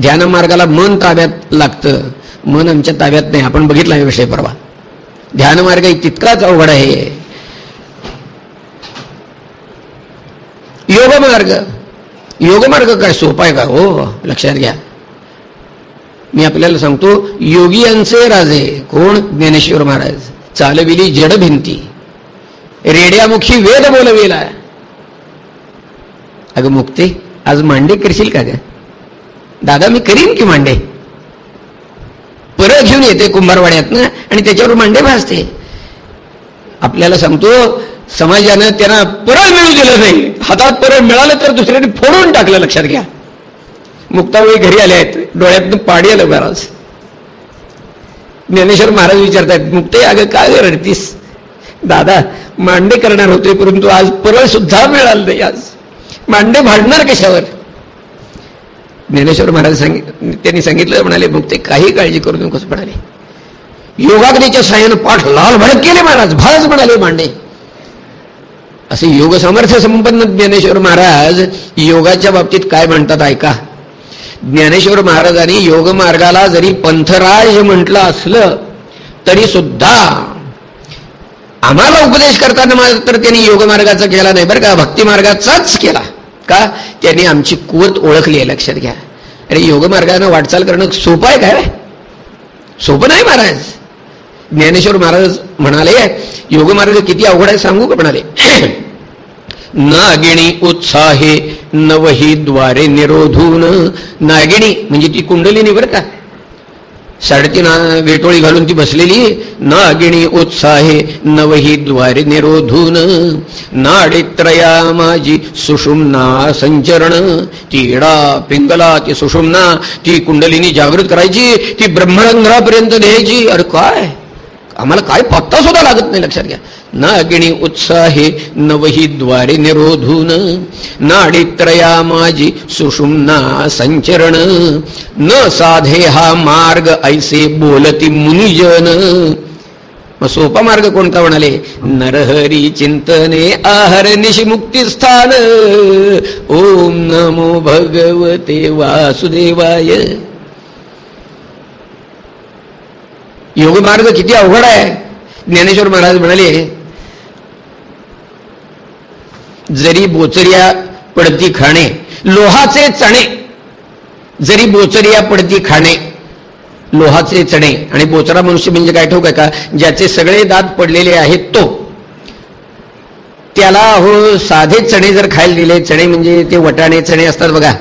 ध्यान मार्गाला मन ताब्यात लागतं. मन आमच्या ताब्यात नाही. आपण बघितला विषय परवा. ध्यान मार्ग तितकाच अवघड आहे. योग मार्ग. योग मार्ग काय सोपा आहे का? हो लक्षात घ्या. मी आपल्याला सांगतो योगियांचे राजे कोण? ज्ञानेश्वर महाराज. चालविली जड भिंती. रेड्यामुखी वेद बोलविला अगं मुक्ती आज मांडे करशील का ग? दादा मी करीन की मांडे? परत घेऊन येते कुंभारवाड्यातनं आणि त्याच्यावर मांडे भासते आपल्याला सांगतो समाजानं त्यांना परळ मिळू दिलं नाही. हातात परळ मिळालं तर दुसऱ्याने फोडून टाकलं लक्षात घ्या. मुक्ताबाई घरी आले आहेत. डोळ्यातनं पाडी आलं महाराज ज्ञानेश्वर महाराज विचारतायत मुक्ते अगं काय रडतीस? दादा मांडे करणार होते परंतु आज परळ सुद्धा मिळालं नाही आज. मांडे भाडणार कशावर? ज्ञानेश्वर महाराज सांगित त्यांनी सांगितलं म्हणाले मुक्ते काही काळजी करू नकोस म्हणाले. योगाग्नीच्या साह्यानं पाठ लाल भडक केले महाराज. भाळच म्हणाले मांडे. असे योग सामर्थ्य संपन्न ज्ञानेश्वर महाराज योगाच्या बाबतीत काय म्हणतात ऐका. ज्ञानेश्वर महाराजांनी योग मार्गाला जरी पंथराज म्हटलं असलं तरी सुद्धा आम्हाला उपदेश करताना मात्र त्यांनी योग मार्गाचा केला नाही. बरं का? भक्ती मार्गाचाच केला. का? त्यांनी आमची कुवत ओळखली आहे लक्षात घ्या. अरे योगमार्गानं वाटचाल करणं सोपं आहे काय सोपं नाही महाराज. ज्ञानेश्वर महाराज म्हणाले योगमार्ग किती अवघड आहे सांगू का? म्हणाले नागिणी उत्साहे नवही द्वारे निरोधून. नागिणी म्हणजे ती कुंडली बरं का? साडेतीन वेटोळी घालून ती बसलेली नागिणी उत्साहे नवही द्वारे निरोधून नाडीत्रया माझी सुषुम्ना संचरण. तीडा पिंगला ती सुषुम्ना ती कुंडलिनी जागृत करायची ती ब्रह्मरंध्रापर्यंत द्यायची अरे काय? आम्हाला काय पत्ता सुद्धा लागत नाही लक्षात घ्या. नागिणी उत्साहे नवही द्वारे निरोधून नाडीत्रया माझी सुषुम्ना संचरण न साधे हा मार्ग ऐसे बोलती मुनिजन. मग सोपा मार्ग कोणता म्हणाले? नरहरी चिंतने आहर निशिमुक्ती स्थान. ओम नमो भगवते वासुदेवाय. योग मार्ग किती अवघड आहे? ज्ञानेश्वर महाराज म्हणाले जरी बोचरिया पडती खाणे लोहाचे चणे जरी बोचरिया पडती खाणे लोहाचे चणे. आणि बोचरा मनुष्य म्हणजे काय ठोक आहे का? ज्याचे सगळे दात पडलेले आहेत तो. त्याला हो साधे चणे जर खायला दिले चणे म्हणजे ते वटाणे चणे असतात बघा.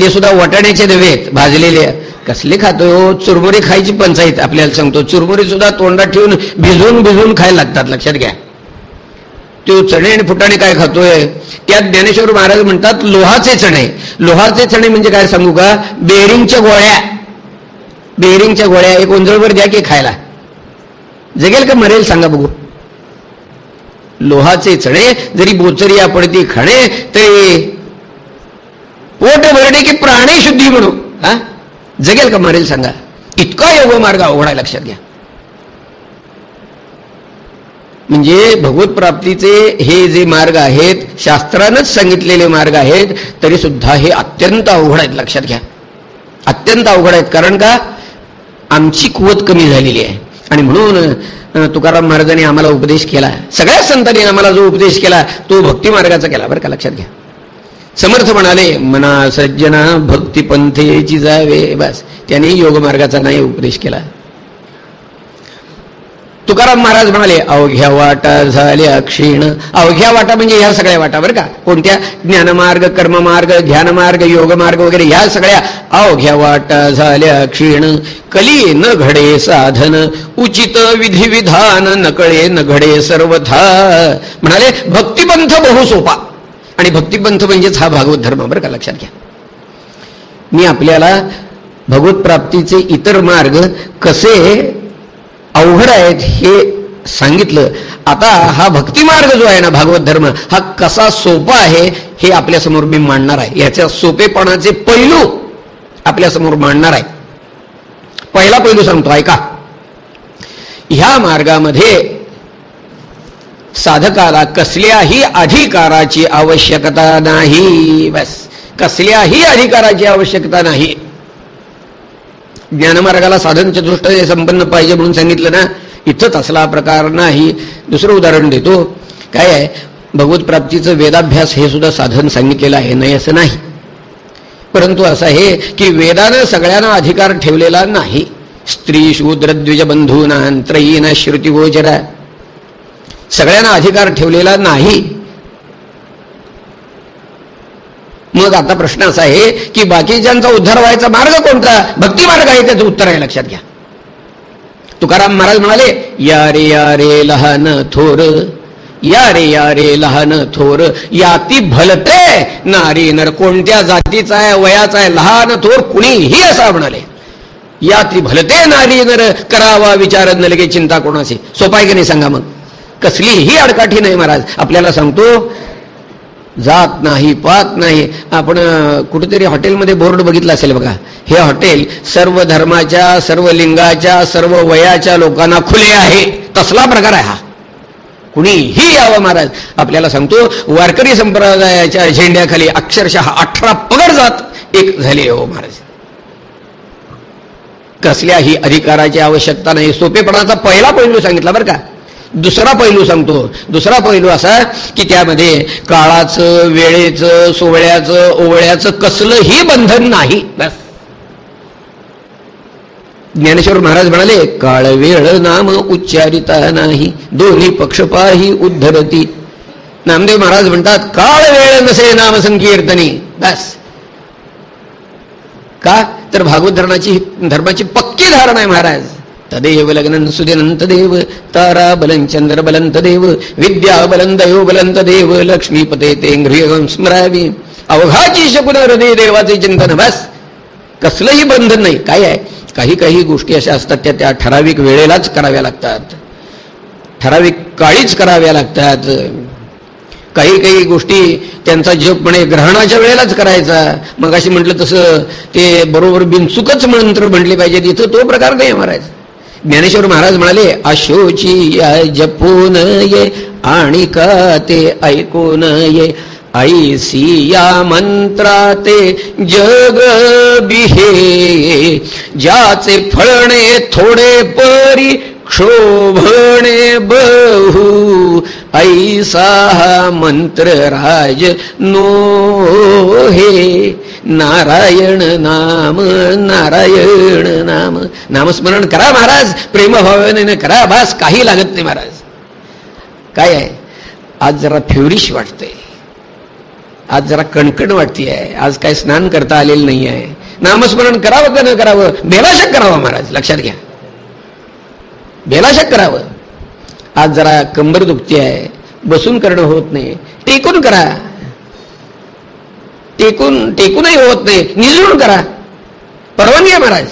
ते सुद्धा वटाण्याचे नव्हे आहेत भाजलेले. कसले खातो? चुरमुरी चुरमुरे खायची पंचायत आपल्याला सांगतो. चुरमुरे सुद्धा तोंडात ठेवून भिजवून भिजवून खायला लागतात लक्षात घ्या. तो चणे आणि फुटाणे काय खातोय? त्यात ज्ञानेश्वर महाराज म्हणतात लोहाचे चणे. लोहाचे चणे म्हणजे काय सांगू का? बेरिंगच्या गोळ्या. बेरिंगच्या गोळ्या. एक ओंजळवर द्या की खायला. जगेल का मरेल सांगा बघू. लोहाचे चणे जरी बोचरिया पडती खाणे तरी ओट भरणे की प्राणे शुद्धी म्हणू हा? जगेल का मरेल सांगा? इतका योग मार्ग अवघड आहे लक्षात घ्या. म्हणजे भगवत प्राप्तीचे हे जे मार्ग आहेत शास्त्रानंच सांगितलेले मार्ग आहेत तरी सुद्धा हे अत्यंत अवघड आहेत लक्षात घ्या. अत्यंत अवघड आहेत कारण का? आमची कुवत कमी झालेली आहे. आणि म्हणून तुकाराम महाराजांनी आम्हाला उपदेश केला. सगळ्या संतांनी आम्हाला जो उपदेश केला तो भक्ती मार्गाचा केला. बरं का लक्षात घ्या. समर्थ म्हणाले मना सज्जना भक्तिपंथेची जावे. बस. त्यांनी योगमार्गाचा नाही उपदेश केला. तुकाराम महाराज म्हणाले अवघ्या वाटा झाल्या क्षीण. अवघ्या वाटा म्हणजे ह्या सगळ्या वाटा बरं का? कोणत्या? ज्ञानमार्ग कर्ममार्ग ध्यानमार्ग योगमार्ग वगैरे ह्या सगळ्या अवघ्या वाटा झाल्या क्षीण. कली न घडे साधन उचित विधिविधान नकळे न घडे सर्वथा. म्हणाले भक्तिपंथ बहु सोपा. आणि भक्तिपंथ म्हणजेच हा भागवत धर्म. बरं का? लक्षात घ्या. मी आपल्याला भगवत प्राप्तीचे इतर मार्ग कसे अवघड आहेत हे सांगितलं. आता हा भक्तिमार्ग जो आहे ना भागवत धर्म हा कसा सोपा आहे हे आपल्यासमोर मी मांडणार आहे. याच्या सोपेपणाचे पैलू आपल्यासमोर मांडणार आहे. पहिला पैलू सांगतो ऐका. ह्या मार्गामध्ये साधकाला कसल्याही अधिकाराची आवश्यकता नाही. बस. कसल्याही अधिकाराची आवश्यकता नाही. ज्ञानमार्गाला साधन चतुष्ट संपन्न पाहिजे म्हणून सांगितलं ना इथंच असला प्रकार नाही. दुसरं उदाहरण देतो. काय आहे? भगवत प्राप्तीचं वेदाभ्यास हे सुद्धा साधन सांगितलेलं आहे नाही असं नाही. परंतु असं आहे की वेदानं सगळ्यांना अधिकार ठेवलेला नाही. स्त्री शूद्र द्विज बंधूना त्रयीना गोचरा सगळ्यांना अधिकार ठेवलेला नाही. मग आता प्रश्न असा आहे की बाकीच्यांचा उद्धार व्हायचा मार्ग कोणता? भक्ती मार्ग आहे त्याचं उत्तर आहे लक्षात घ्या. तुकाराम महाराज म्हणाले या रे या रे लहान थोर या रे या रे लहान थोर याती भलते. नारी नर कोणत्या जातीचा आहे वयाचा आहे लहान थोर कुणीही असा म्हणाले. या ती भलते नारी नर करावा विचार न लगे चिंता कोणाची? सोपाय की नाही सांगा मग? कसलीही अडकाठी नाही महाराज. आपल्याला सांगतो जात नाही पात नाही. आपण कुठेतरी हॉटेलमध्ये बोर्ड बघितला असेल बघा. हे हॉटेल सर्व धर्माच्या सर्व लिंगाच्या सर्व वयाच्या लोकांना खुले आहे. तसला प्रकार आहे हा. कुणीही यावं महाराज. आपल्याला सांगतो वारकरी संप्रदायाच्या झेंड्याखाली अक्षरशः अठरा पगड जात एक झाले हो महाराज. कसल्याही अधिकाराची आवश्यकता नाही. सोपेपणाचा पहिला पैलू सांगितला बरं का. दुसरा पैलू सांगतो. दुसरा पैलू असा की त्यामध्ये काळाचं वेळेचं सोहळ्याचं ओवळ्याचं कसलंही बंधन नाही. बस. ज्ञानेश्वर महाराज म्हणाले काळ वेळ नाम उच्चारिता नाही. दोन्ही पक्षपाही उद्धरती. नामदेव महाराज म्हणतात काळ वेळ नसे नाम संकीर्तनी. बस. का? तर भागवत धरणाची धर्माची पक्की धारणा आहे महाराज. तदेव लग्न सुदिनंत देव तारा बलं चंद्र बलंत देव विद्या बलं दयो बलंत देव लक्ष्मीपते ते स्मरावी. अवघाची शकुन हृदय देवाचे चिंतन बस. कसलंही बंधन नाही. काय आहे? काही काही गोष्टी अशा असतात त्या त्या ठराविक वेळेलाच कराव्या लागतात. ठराविक काळीच कराव्या लागतात. काही काही गोष्टी त्यांचा जप म्हणे ग्रहणाच्या वेळेलाच करायचा. मग अशी म्हटलं तसं ते बरोबर बिनचुकच मंत्र म्हटले पाहिजे तिथं तो प्रकार नाही महाराज. ज्ञानेश्वर महाराज म्हणाले अशोची जपून ये आणि का ते ऐकून ये ऐसी या मंत्राते जग बिहे ज्याचे फळणे थोडे परी क्षोभणे बहु ऐसा मंत्र राज नो हे नारायण नाम नारायण नाम. नामस्मरण करा महाराज प्रेमभावाने करा भास काही लागत नाही महाराज. काय आहे? आज जरा फ्युरिश वाटते आज जरा कणकण वाटते आहे आज काय स्नान करता आलेलं नाही आहे. नामस्मरण करावं का न करावं? बेलाशक करावं महाराज लक्षात घ्या. बेलाशक करावं. आज जरा कंबर दुखती आहे. बसून करणं होत नाही. टेकून करा. टेकून टेकूनही होत नाही. निजळून करा. परवानगी आहे महाराज.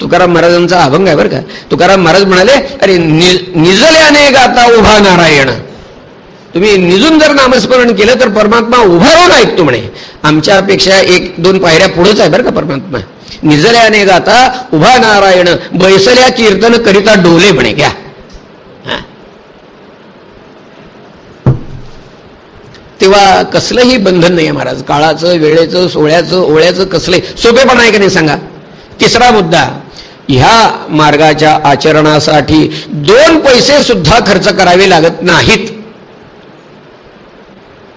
तुकाराम महाराजांचा अभंग आहे बरं का. तुकाराम महाराज म्हणाले अरे निजल्याने गाता उभा नारायण. तुम्ही निजून जर नामस्मरण केलं तर परमात्मा उभा राहून ऐकतो म्हणे. आमच्यापेक्षा एक दोन पायऱ्या पुढेच आहे बरं का परमात्मा. निजल्याने गाता उभा नारायण. बैसल्या कीर्तन करिता डोले म्हणे. घ्या. तेव्हा कसलंही बंधन नाही महाराज. काळाचं वेळेचं सोहळ्याचं ओळ्याचं कसलंही. सोपेपणा आहे का नाही सांगा? तिसरा मुद्दा ह्या मार्गाच्या आचरणासाठी दोन पैसे सुद्धा खर्च करावे लागत नाहीत.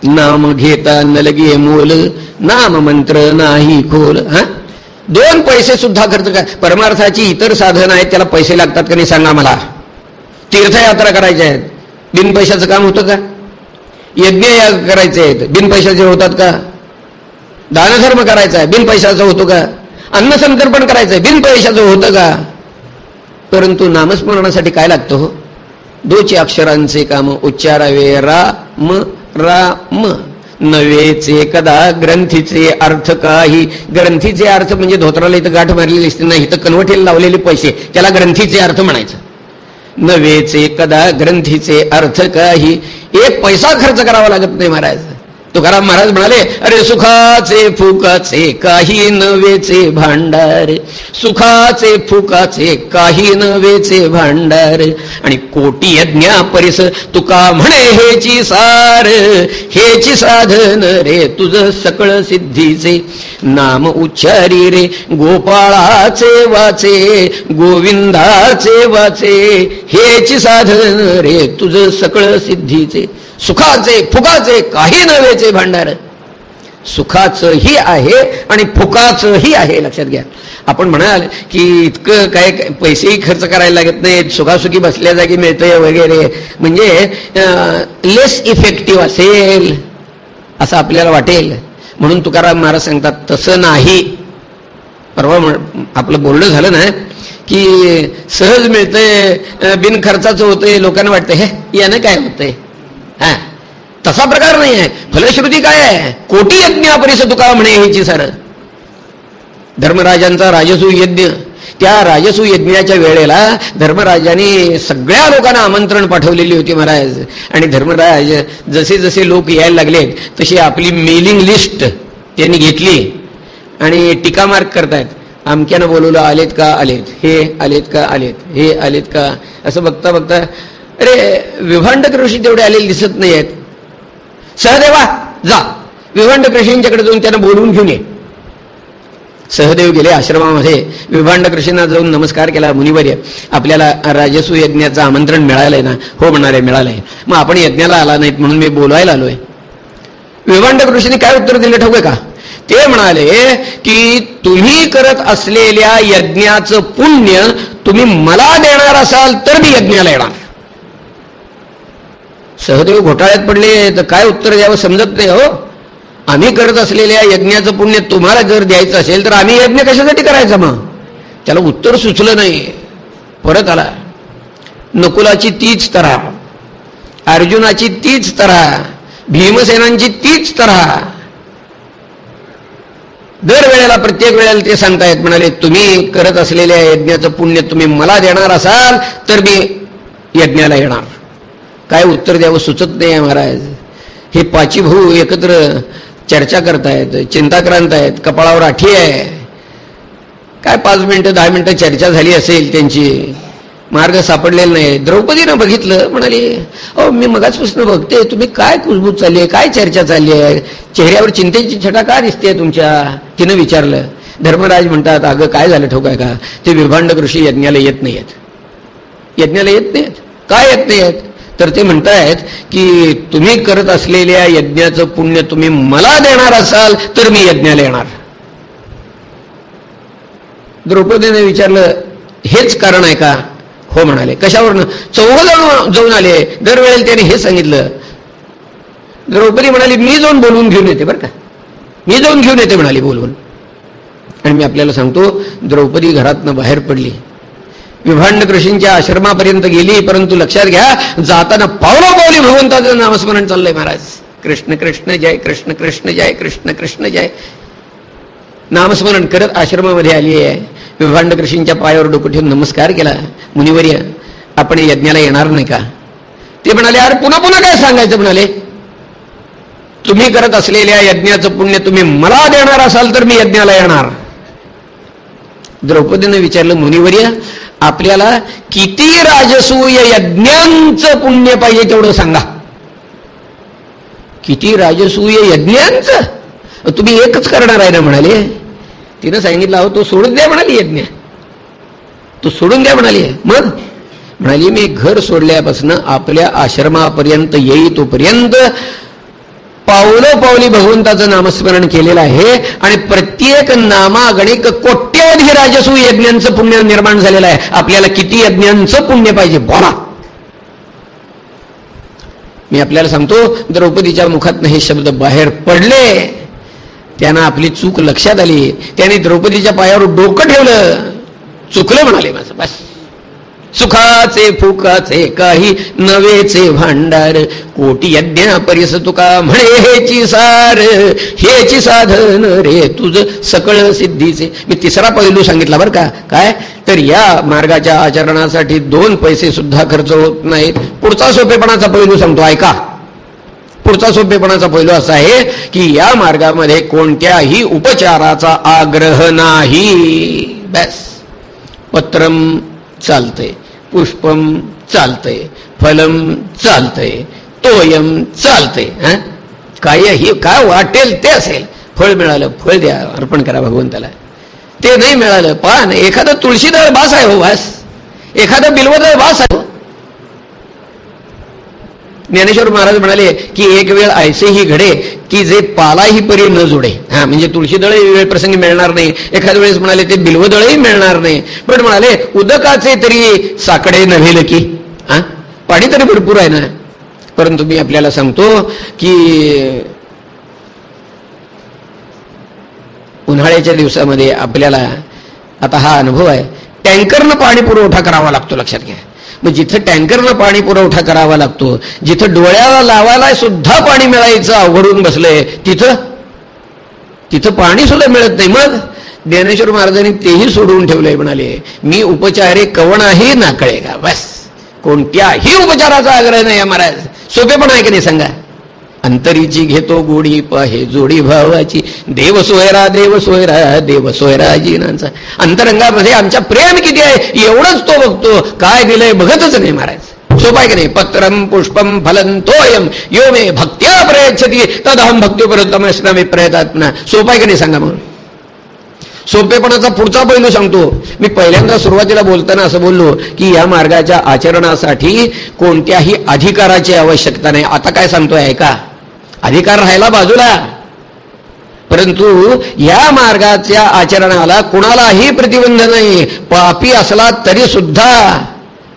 नाम घेता नलगे मोल नाम मंत्र नाही खोल हा? दोन पैसे सुद्धा खर्च कर परमार्थाची इतर साधनं आहेत त्याला पैसे लागतात का नाही सांगा मला? तीर्थयात्रा करायच्या आहेत. बिन पैशाचं काम होतं का? यज्ञ करायचे आहेत. बिन पैशाचे होतात का? दानधर्म करायचा आहे. बिन पैशाचं होतो का? अन्नसंतर्पण करायचं आहे. बिन पैशाचं होतं का? परंतु नामस्मरणासाठी काय लागतं हो? दोचे अक्षरांचे काम उच्चारावे. रा म राम. नवेचे कदा ग्रंथीचे अर्थ काही? ग्रंथीचे अर्थ म्हणजे धोत्राला इथं गाठ मारलेली असते. नाही इथं कनवटेला लावलेले पैसे. त्याला ग्रंथीचे अर्थ म्हणायचं. नवेचे कदा ग्रंथीचे अर्थ काही. एक पैसा खर्च करावा लागत नाही महाराज. तुकाराम महाराज म्हणाले अरे सुखाचे फुकाचे काही नवेचे भांडार. सुखाचे फुकाचे काही नवेचे भांडार. आणि कोटी यज्ञा परिस तुका म्हणे हेची सार. हेची साधन रे तुझ सकळ सिद्धीचे. नाम उच्चारी रे गोपाळाचे वाचे गोविंदाचे वाचे. हेची साधन रे तुझ सकळ सिद्धीचे. सुखाचे फुकाचे काही नव्हेचे भांडार. सुखाचंही आहे आणि फुकाचंही आहे लक्षात घ्या. आपण म्हणाल की इतकं काय पैसेही खर्च करायला लागत नाहीत सुखासुखी बसल्या जागी मिळतंय वगैरे. म्हणजे लेस इफेक्टिव्ह असेल असं आपल्याला वाटेल. म्हणून तुकाराम महाराज सांगतात तसं नाही. परवा आपलं बोलणं झालं ना की सहज मिळतंय बिनखर्चाचं होतंय लोकांना वाटतं हे यानं काय होतंय? हा। तसा प्रकार नाही आहे फलश्रुती काय आहे कोटी यज्ञापरिस तुका म्हणे ह्याची सर धर्मराजांचा राजसू यज्ञ। त्या राजसू यज्ञाच्या वेळेला धर्मराजाने सगळ्या लोकांना आमंत्रण पाठवलेली होती महाराज. आणि धर्मराज जसे जसे लोक यायला लागलेत तशी आपली मेलिंग लिस्ट त्यांनी घेतली. आणि टीका मार्क करतायत. अमक्यानं बोलवलं आलेत का? आलेत. हे आलेत का? आलेत. हे आलेत का? असं बघता बघता अरे विभांडक ऋषी तेवढे आलेले दिसत नाही आहेत सहदेवा जा. विभांडक ऋषींच्याकडे जाऊन त्यांना बोलवून घेऊन ये. सहदेव गेले आश्रमामध्ये. विभांडक ऋषींना जाऊन नमस्कार केला मुनिवर्य. आपल्याला राजसू यज्ञाचं आमंत्रण मिळालंय ना? हो म्हणाले मिळालंय. मग आपण यज्ञाला आला नाहीत म्हणून मी बोलवायला आलोय. विभांडक ऋषीने काय उत्तर दिलं ठेवू का? ते म्हणाले की तुम्ही करत असलेल्या यज्ञाचं पुण्य तुम्ही मला देणार असाल तर मी यज्ञाला येणार. सहदेव घोटाळ्यात पडले तर काय उत्तर द्यावं समजत नाही हो. आम्ही करत असलेल्या यज्ञाचं पुण्य तुम्हाला जर द्यायचं असेल तर आम्ही यज्ञ कशासाठी करायचं मग? त्याला उत्तर सुचलं नाही. परत आला. नकुलाची तीच तरा अर्जुनाची तीच तरा भीमसेनांची तीच तरा. दर वेळेला प्रत्येक वेळेला ते सांगतायत म्हणाले तुम्ही करत असलेल्या यज्ञाचं पुण्य तुम्ही मला देणार असाल तर मी यज्ञाला येणार. काय उत्तर द्यावं सुचत नाही आहे महाराज. हे पाची भाऊ एकत्र चर्चा करतायत चिंताक्रांत आहेत कपाळावर आठी आहे. काय पाच मिनटं दहा मिनटं चर्चा झाली असेल त्यांची? मार्ग सापडलेला नाही. द्रौपदीनं बघितलं म्हणाली अहो मी मगाचपासून बघते तुम्ही काय कुजबूज चालली आहे काय चर्चा चालली आहे चेहऱ्यावर चिंतेची छटा का दिसते तुमच्या? तिनं विचारलं. धर्मराज म्हणतात अगं काय झालं ठोकाय का? ते विभांड कृषी यज्ञाला येत नाहीयेत. यज्ञाला येत नाहीत काय येत नाहीत तर ते म्हणतायत की तुम्ही करत असलेल्या यज्ञाचं पुण्य तुम्ही मला देणार असाल तर मी यज्ञाला येणार. द्रौपदीने विचारलं हेच कारण आहे का? हो म्हणाले. कशावरनं? चौघ जाऊन जाऊन आले. दरवेळेला त्याने हे सांगितलं. द्रौपदी म्हणाली मी जाऊन बोलवून घेऊन येते बरं का. मी जाऊन घेऊन येते म्हणाली बोलवून. आणि मी आपल्याला सांगतो द्रौपदी घरातनं बाहेर पडली. विभांड कृषींच्या आश्रमापर्यंत गेली परंतु लक्षात घ्या जाताना पावला पावली भगवंताचं नामस्मरण चाललंय महाराज. कृष्ण कृष्ण जय कृष्ण कृष्ण जय कृष्ण कृष्ण जय. नामस्मरण करत आश्रमामध्ये आली आहे. विभांड कृषींच्या पायावर डोकं ठेवून नमस्कार केला. मुनिवर्य आपण यज्ञाला येणार नाही का? ते म्हणाले अरे पुन्हा पुन्हा काय सांगायचं? म्हणाले तुम्ही करत असलेल्या यज्ञाचं पुण्य तुम्ही मला देणार असाल तर मी यज्ञाला येणार. द्रौपदीनं विचारलं मुनिवर्य आपल्याला किती राजसूय यज्ञांचं पुण्य पाहिजे तेवढं सांगा. किती राजसूय यज्ञांचं? तुम्ही एकच करणार आहे ना म्हणाले. तिनं सांगितलं अहो तो सोडून द्या म्हणाली यज्ञ. तो सोडून द्या म्हणाली. मग? म्हणाली मी घर सोडल्यापासून आपल्या आश्रमापर्यंत येई तोपर्यंत पावलं पावली भगवंताचं नामस्मरण केलेलं आहे. आणि प्रत्येक नामागणिक कोट्यवधी राजसू यज्ञांचं पुण्य निर्माण झालेलं आहे. आपल्याला किती यज्ञांचं पुण्य पाहिजे? बोला. मी आपल्याला सांगतो द्रौपदीच्या मुखातनं हे शब्द बाहेर पडले. त्यांना आपली चूक लक्षात आली. त्याने द्रौपदीच्या पायावर डोकं ठेवलं. चुकलं म्हणाले माझं. बस. सुखाचे फुकाचे काही नवेचे भांडार. कोटी यज्ञा परिस तुका म्हणे हेची सार. हेची साधन रे तुझ सकळ सिद्धीचे. मी तिसरा पैलू सांगितला बरं का? काय? तर या मार्गाच्या आचरणासाठी दोन पैसे सुद्धा खर्च होत नाहीत. पुढचा सोपेपणाचा पैलू सांगतो ऐका. पुढचा सोपेपणाचा पैलू असा आहे की या मार्गामध्ये कोणत्याही उपचाराचा आग्रह नाही. बस. पत्रम चालतंय. पुष्पम चालतंय फलम चालतंय तोयम चालतंय काय ही काय वाटेल ते असेल. फळ मिळालं फळ द्या अर्पण करा भगवंताला. ते नाही मिळालं पान एखादं तुळशीदळ बास आहे हो वास एखादं बिलवदळ बास आहे हो. ज्ञानेश्वर महाराज म्हणाले की एक वेळ ऐसेही घडे की जे पालाही परी न जोडे. हा म्हणजे तुळशीदळ वेळ प्रसंगी मिळणार नाही. एखाद्या वेळेस म्हणाले ते बिल्वदळही मिळणार नाही. पण म्हणाले उदकाचे तरी साकडे नव्हेल की हा पाणी तरी भरपूर आहे ना. परंतु मी आपल्याला सांगतो की उन्हाळ्याच्या दिवसामध्ये आपल्याला आता हा अनुभव आहे. टँकरनं पाणी पुरवठा करावा लागतो लक्षात घ्या. मग जिथं टँकरला पाणी पुरवठा करावा लागतो जिथं डोळ्याला लावायला सुद्धा पाणी मिळायचं अवघडून बसलंय तिथं तिथं पाणी सुद्धा मिळत नाही. मग ज्ञानेश्वर महाराजांनी तेही सोडून ठेवलंय म्हणाले मी उपचारे कवणाही नाकळे का बस. कोणत्याही उपचाराचा आग्रह नाही महाराज. सोपे पण आहे की नाही सांगा? अंतरीची घेतो गोडी पाहे जोडी भावाची. देव सोयरा देव सोयरा देव सोयरा जीनांचा. अंतरंगामध्ये आमच्या प्रेम किती आहे एवढंच तो बघतो. काय दिलंय बघतच नाही महाराज. सोपाय की नाही? पत्रम पुष्पम फलन तोयम यो मे भक्त्या प्रयच्छती तदहम भक्ती परतम मी प्रयत्न सोपाय की नाही सांगा म्हणून सोपेपणाचा पुढचा पैलू सांगतो. मी पहिल्यांदा सुरुवातीला बोलताना असं बोललो की या मार्गाच्या आचरणासाठी कोणत्याही अधिकाराची आवश्यकता नाही. आता काय सांगतोय ऐका. अधिकार राहायला बाजूला. परंतु या मार्गाच्या आचरणाला कुणालाही प्रतिबंध नाही. पापी असला तरी सुद्धा.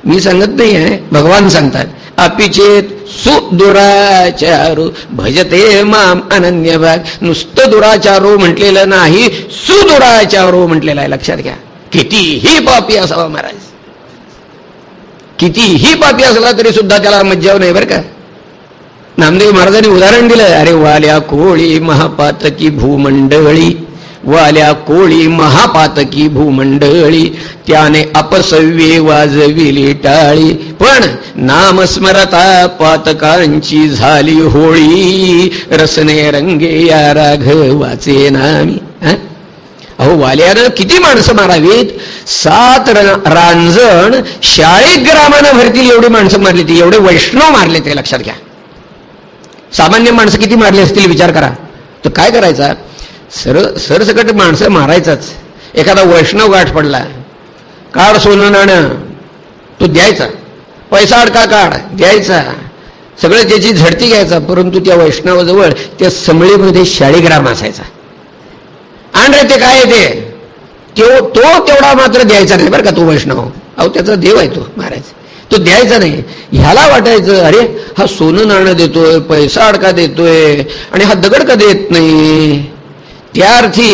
मी सांगत नाही आहे भगवान सांगतात अपिचेत सुदुराचारू भजते माम अनन्य भाग. नुसतं दुराचारो म्हटलेलं नाही सुदुराचारो म्हटलेलं आहे. लक्षात घ्या. कितीही पापी असावा महाराज. कितीही पापी असला तरी सुद्धा त्याला मज्जाव नाही बरं का? नामदेव महाराजांनी उदाहरण दिलं. अरे वाल्या कोळी महापातकी भूमंडळी वाल्या कोळी महापातकी भूमंडळी त्याने अपसव्ये वाजविली टाळी. पण नामस्मरता पातकांची झाली होळी रसने रंगे या राघवाचे नामी. अहो वाल्यानं किती माणसं मारावीत? सात रांजण ग्रामानं भरतील एवढी माणसं मारली ती एवढे वैष्णव मारले ते लक्षात घ्या. सामान्य माणसं किती मारली असतील विचार करा. तर काय करायचा? सर सरसकट माणसं मारायचाच. एखादा वैष्णव गाठ पडला. काढ सोनं नाणं. तो द्यायचा. पैसा अडका काढ. द्यायचा. सगळं त्याची झडती घ्यायचा परंतु त्या वैष्णवाजवळ त्या समळीमध्ये शाळीग्राम असायचा. आण रे ते काय ते तो तेवढा मात्र द्यायचा नाही बरं का तो वैष्णव. अहो त्याचा देव आहे तो महाराज. तो द्यायचा नाही. ह्याला वाटायचं अरे हा सोनं नाणं देतोय पैसा अडका देतोय आणि हा दगड का देत नाही? त्या अर्थी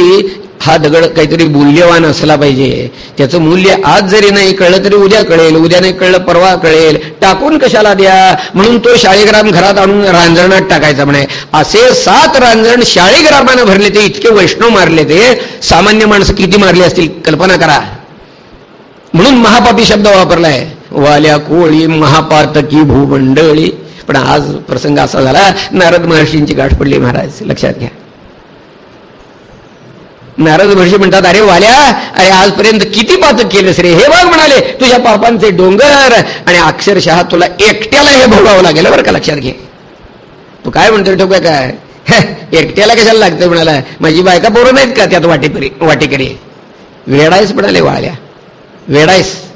हा दगड काहीतरी मूल्यवान असला पाहिजे. त्याचं मूल्य आज जरी नाही कळलं तरी उद्या कळेल उद्या नाही कळलं परवा कळेल. टाकून कशाला द्या? म्हणून तो शाळेग्राम घरात आणून रांजणात टाकायचा म्हणे. असे सात रांजण शाळेग्रामानं भरले ते इतके वैष्णव मारले ते. सामान्य माणसं किती मारली असतील? कल्पना करा. म्हणून महापापी शब्द वापरलाय. वाल्या कोळी महापातकी भूमंडळी. पण आज प्रसंग असा झाला नारद महर्षींची गाठ पडली महाराज लक्षात घ्या. नारद महर्षी म्हणतात अरे वाल्या अरे आजपर्यंत किती पातक केलंस रे? हे बघ म्हणाले तुझ्या पापांचे डोंगर आणि अक्षरशः तुला एकट्याला हे भोगावं लागेल. बरं का लक्षात घे. तू काय म्हणतो ठोक काय? एकट्याला कशाला लागतं म्हणाला? माझी बायका बरोबर नाहीत का त्यात वाटेकरी वाटेकरी? वेडायस म्हणाले वाल्या. वेडायस.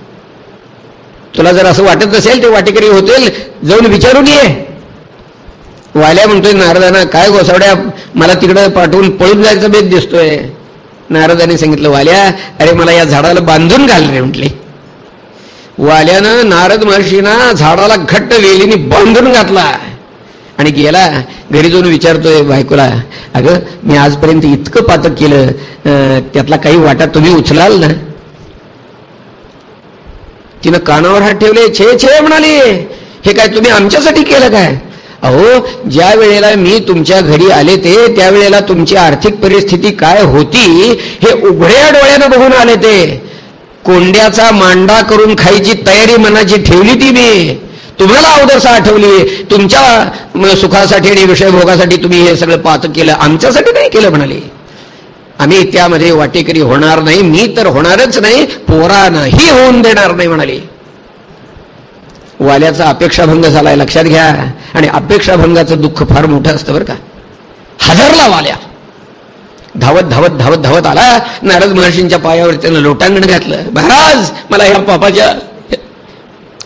तुला जर असं वाटत असेल ते वाटेकरी होतील जाऊन विचारून ये वाल्या म्हणतोय नारदाना काय गोसावड्या मला तिकडं पाठवून पळून जायचं बेत दिसतोय. नारदाने सांगितलं वाल्या अरे मला या झाडाला बांधून घाल रे म्हटले. वाल्यानं नारद महर्षीना झाडाला घट्ट वेलीने बांधून घातला. आणि गेला घरी जाऊन विचारतोय बायकोला अगं मी आजपर्यंत इतकं पातक केलं त्यातला काही वाटा तुम्ही उचलाल ना? तिनं कानावर हात ठेवले छे छे म्हणाली हे काय तुम्ही आमच्यासाठी केलं काय? अहो ज्या वेळेला मी तुमच्या घरी आले ते त्यावेळेला तुमची आर्थिक परिस्थिती काय होती हे उघड्या डोळ्यानं बघून आले ते. कोंड्याचा मांडा करून खायची तयारी मनाची ठेवली ती मी. तुम्हाला अवदसा आठवली तुमच्या सुखासाठी आणि विषयभोगासाठी तुम्ही हे सगळं पात केलं आमच्यासाठी नाही केलं म्हणाले. आम्ही त्यामध्ये वाटेकरी होणार नाही मी तर होणारच नाही पोरानही होऊन देणार नाही म्हणाले. वाल्याचा अपेक्षाभंग झालाय लक्षात घ्या. आणि अपेक्षाभंगाचं दुःख फार मोठं असतं बरं का. हजरला वाल्या. धावत धावत धावत धावत आला. नारद महर्षींच्या पायावर त्यानं लोटांगण घातलं. महाराज मला ह्या पापाच्या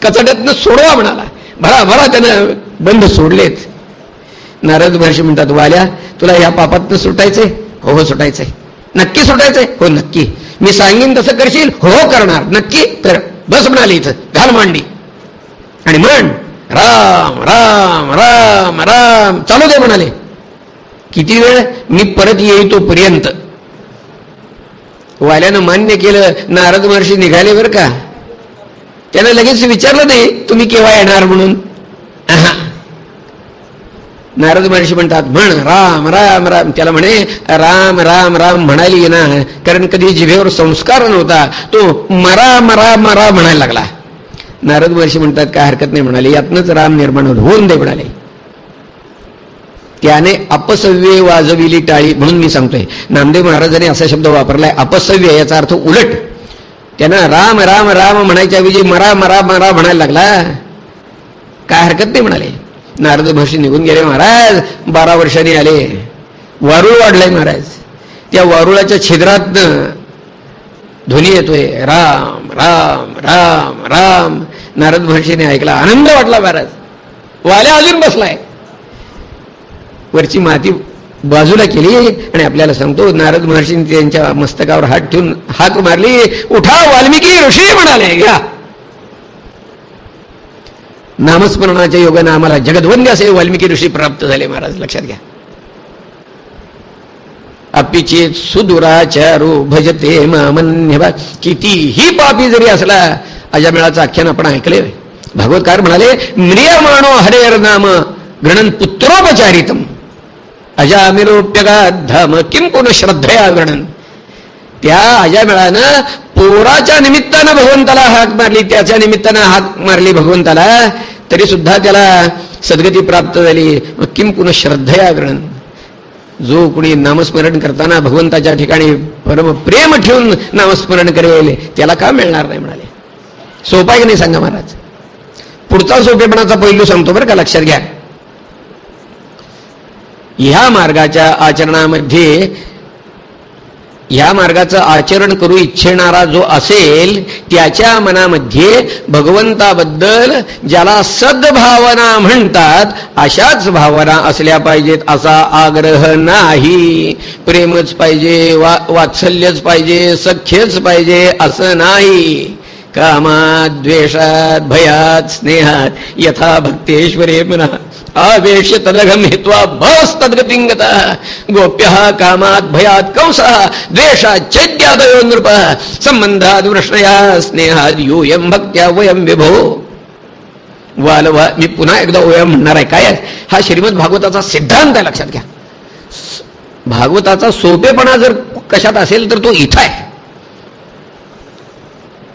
कचड्यातनं सोडवा म्हणाला. भरा भरा त्यानं बंद सोडलेत. नारद महर्षी म्हणतात वाल्या तुला ह्या पापातनं सुटायचंय? हो हो सुटायचंय. नक्की सुटायचंय हो नक्की. मी सांगेन तसं करशील? हो करणार. नक्की? तर बस म्हणाले इथं. घाल मांडी. आणि म्हण राम राम राम राम. चालू दे म्हणाले. किती वेळ? मी परत येई तोपर्यंत. वाल्यानं मान्य केलं नारद महर्षी निघाले बरं का? त्यानं लगेच विचारलं नाही तुम्ही केव्हा येणार म्हणून? नारद महर्षी म्हणतात म्हण राम राम राम. त्याला म्हणे राम राम राम म्हणाली येना कारण कधी जिभेवर संस्कार नव्हता तो मरा मरा मरा म्हणायला लागला. नारद महर्षी म्हणतात काय हरकत नाही म्हणाले यातनंच राम निर्माण होऊन दे म्हणाले. त्याने अपसव्य वाजविली टाळी म्हणून मी सांगतोय. नामदेव महाराजांनी असा शब्द वापरलाय अपसव्य याचा अर्थ उलट. त्यानं राम राम राम म्हणायच्या ऐवजी मरा मरा मरा म्हणायला लागला. काय हरकत नाही म्हणाले. नारद महर्षी निघून गेले महाराज बारा वर्षांनी आले. वारुळ वाढलाय महाराज. त्या वारुळाच्या छिद्रातनं ध्वनी येतोय. राम राम राम राम. नारद महर्षीने ऐकला. आनंद वाटला महाराज. वाल्या अजून बसलाय. वरची माती बाजूला केली आणि आपल्याला सांगतो नारद महर्षीने त्यांच्या मस्तकावर हात ठेवून हाक मारली. उठा वाल्मिकी ऋषी म्हणाले घ्या. नामस्मरणाच्या योगानं आम्हाला जगद्वंद्य असे वाल्मिकी ऋषी प्राप्त झाले महाराज. लक्षात घ्या. अपिचेत सुदुराचारू भजते मामन्य कितीही पापी जरी असला अजामेळाचं आख्यान आपण ऐकले भागवतकार म्हणाले म्रियमाणो हरेर नाम गणन पुत्रोपचारितम. अजामिरोप्यगात धाम किम कोण श्रद्धया गणन? त्या अजामेळानं पोराच्या निमित्तानं भगवंताला हाक मारली त्याच्या निमित्तानं हाक मारली भगवंताला तरी सुद्धा त्याला सद्गती प्राप्त झाली. किम कुण श्रद्धया ग्रहण जो कुणी नामस्मरण करताना भगवंताच्या ठिकाणी परम प्रेम ठेवून नामस्मरण करेल त्याला का मिळणार नाही म्हणाले? सोपाय नाही सांगा महाराज? पुढचा सोपेपणाचा पैलू सांगतो बरं का लक्षात घ्या. ह्या मार्गाच्या आचरणामध्ये या मार्गाचं आचरण करू इच्छिणारा जो असेल त्याच्या मनामध्ये भगवंताबद्दल ज्याला सद्भावना म्हणतात अशाच भावना असल्या पाहिजेत असा आग्रह नाही. प्रेमच पाहिजे वा वात्सल्यच पाहिजे सख्यच पाहिजे असं नाही. कामात द्वेषात भयात स्नेहात यथा भक्तेश्वरे म्हणा आवेश तदघम हित्वा बस गोप्य कामात भयात कंसा द्वेषा चैद्यादयो नृप संबंधात वृष्णया स्नेहाद यूयम भक्त्या वयम विभो। वालवा मी पुन्हा एकदा ओयम म्हणणार आहे काय हा श्रीमद भागवताचा सिद्धांत आहे लक्षात घ्या। भागवताचा सोपेपणा जर कशात असेल तर तो इथं आहे.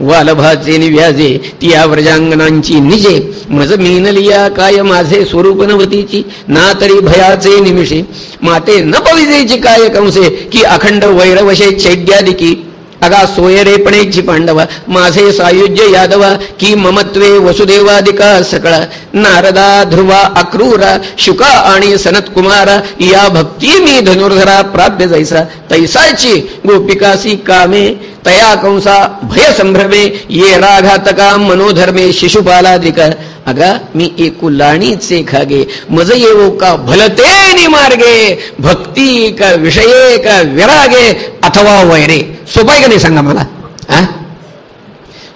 वालभाचे निव्याजे ती या व्रजांगणांची निजे. मज मीनलिया काय माझे स्वरूप नवतीची ना तरी भयाचे निमिषे. माते न पविजेची काय कंसे की अखंड वैरवशे चैद्यादिकी अगा सोयरेपणेची पांडवा माझे सायुज्य यादवा की ममत्वे वसुदेवादिका सकळा. नारदा ध्रुवा अक्रूरा शुका आणि सनतकुमारा या भक्ती मी धनुर्धरा प्राप्य जैसा. तैसाची गोपिकासी कामे तया कंसा भय संभ्रमे ये राघातका मनोधर्मे शिशुपालादिक। अगा मी एकुलाणीचे खागे मज येवो का भलते निमार्गे भक्ती का विषये का विरागे अथवा वैरे. सोपाय का नाही सांगा मला?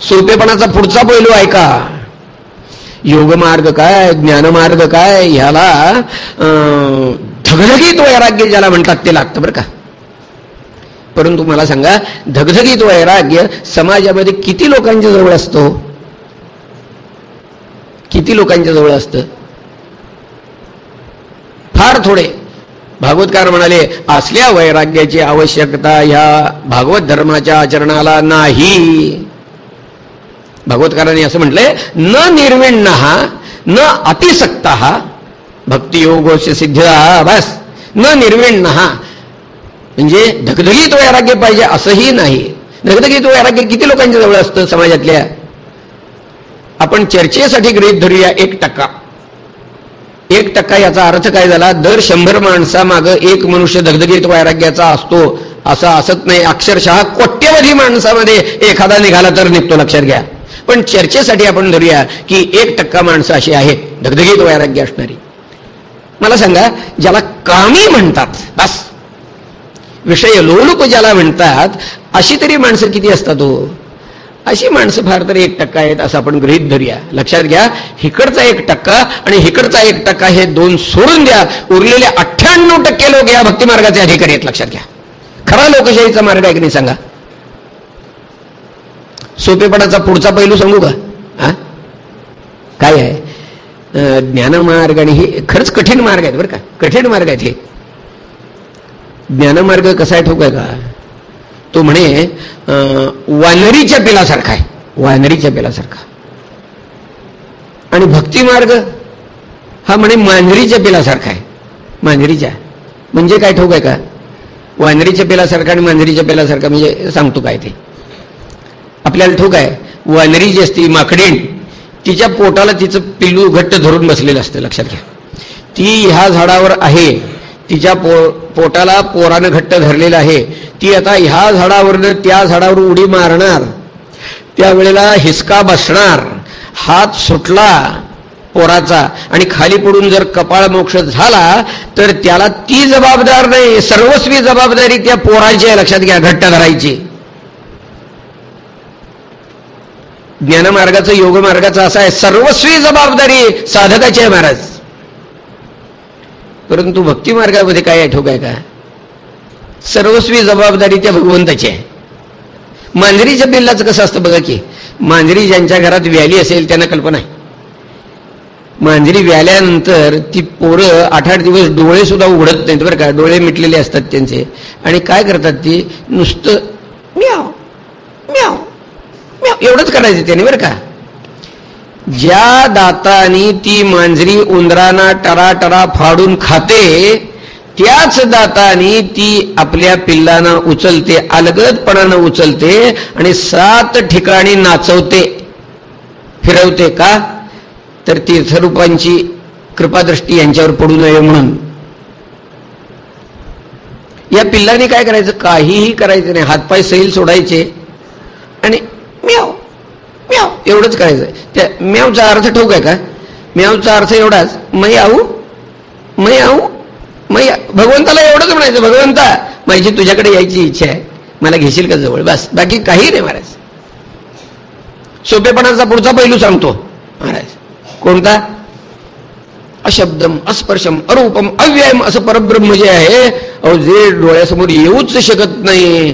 सोपेपणाचा पुढचा पैलू ऐका योगमार्ग काय ज्ञानमार्ग काय ह्याला धगधगीत वैराग्य ज्याला म्हणतात ते लागतं बरं का. परंतु मला सांगा धगधगीत वैराग्य समाजामध्ये किती लोकांच्या जवळ असतो? किती लोकांच्या जवळ असतं? फार थोडे. भागवतकार म्हणाले असल्या वैराग्याची आवश्यकता ह्या भागवत धर्माच्या आचरणाला नाही. भागवतकारांनी असं म्हटलंय न निर्विण्ण न अतिसक्त भक्तियोगोश सिद्ध बस. न निर्विण्ण म्हणजे धगधगीत वैराग्य पाहिजे असंही नाही. धगधगीत वैराग्य किती लोकांच्या जवळ असतं समाजातल्या? आपण चर्चेसाठी गृहित धरूया एक टक्का. एक टक्का याचा अर्थ काय झाला? दर शंभर माणसामागं एक मनुष्य धगधगीत वैराग्याचा असतो असं असत नाही. अक्षरशः कोट्यवधी माणसामध्ये एखादा निघाला तर निघतो लक्षात घ्या. पण चर्चेसाठी आपण धरूया की एक टक्का माणसं अशी आहेत धगधगीत वैराग्य असणारी. मला सांगा ज्याला कामी म्हणतात बस. विषय लोलूप ज्याला म्हणतात अशी तरी माणसं किती असतात हो? अशी माणसं फार तरी एक टक्का आहेत असं आपण गृहित धरूया. लक्षात घ्या हिकडचा एक टक्का आणि हिकडचा एक टक्का हे दोन सोडून द्या. उरलेले अठ्ठ्याण्णव टक्के लोक या भक्तिमार्गाचे अधिकारी आहेत लक्षात घ्या. खरा लोकशाहीचा मार्ग आहे की नाही सांगा? सोपेपणाचा पुढचा पैलू सांगू का? हा? काय आहे? ज्ञानमार्ग आणि हे खरंच कठीण मार्ग आहेत बरं का. कठीण मार्ग आहेत हे. ज्ञानमार्ग कसा आहे ठोक आहे का? तो म्हणे वानरीच्या पिलासारखा आहे. वानरीच्या पिलासारखा. आणि भक्तिमार्ग हा म्हणे मांजरीच्या पिलासारखा आहे. मांजरीच्या. म्हणजे काय ठोक आहे का? वानरीच्या पेलासारखा आणि मांजरीच्या पेलासारखा म्हणजे सांगतो काय ते. आपल्याला ठोक आहे वानरी जी असती माकडीण तिच्या पोटाला तिचं पिल्लू घट्ट धरून बसलेलं असतं लक्षात घ्या. ती ह्या झाडावर आहे. तिच्या पो पोटाला पोरानं घट्ट धरलेलं आहे. ती आता ह्या झाडावरनं त्या झाडावर उडी मारणार. त्यावेळेला हिसका बसणार. हात सुटला पोराचा. आणि खाली पडून जर कपाळ मोक्ष झाला तर त्याला ती जबाबदार नाही. सर्वस्वी जबाबदारी त्या पोराची आहे. लक्षात घ्या घट्ट धरायची. ज्ञानमार्गाचं योगमार्गाचं असं आहे. सर्वस्वी जबाबदारी साधकाची आहे महाराज. परंतु भक्तिमार्गामध्ये काय आहे ठोक आहे का? सर्वस्वी जबाबदारी त्या भगवंताची आहे. मांजरीच्या बिल्लाचं कसं असतं बघा की मांजरी ज्यांच्या घरात व्याली असेल त्यांना कल्पना आहे. मांजरी व्याल्यानंतर ती पोरं आठ आठ दिवस डोळे सुद्धा उघडत नाहीत बरं का डोळे मिटलेले असतात त्यांचे. आणि काय करतात ती? नुसतं म्याव म्याव म्याव एवढंच करायचं त्याने बरं का? ज्या दातानी ती मांजरी उंदराना टराटरा फाडून खाते त्याच दातानी ती आपल्या पिल्लांना उचलते अलगदपणानं उचलते आणि सात ठिकाणी नाचवते. फिरवते का? तर तीर्थरूपांची कृपादृष्टी यांच्यावर पडू नये म्हणून. या पिल्लाने काय करायचं? काहीही करायचं नाही. हातपाय सैल सोडायचे. आणि म्याव. एवढंच करायचं त्या म्यावचा अर्थ ठोक आहे का? म्यावचा अर्थ एवढाच मै आऊ मै आऊ मै भगवंताला एवढंच म्हणायचं भगवंता माझी तुझ्याकडे यायची इच्छा आहे. मला घेशील का जवळ? बस. बाकी काही नाही महाराज. सोपेपणाचा पुढचा पैलू सांगतो महाराज. कोणता? अशब्दम अस्पर्शम अरूपम अव्ययम असं परब्रह्म जे आहे अहो जे डोळ्यासमोर येऊच शकत नाही.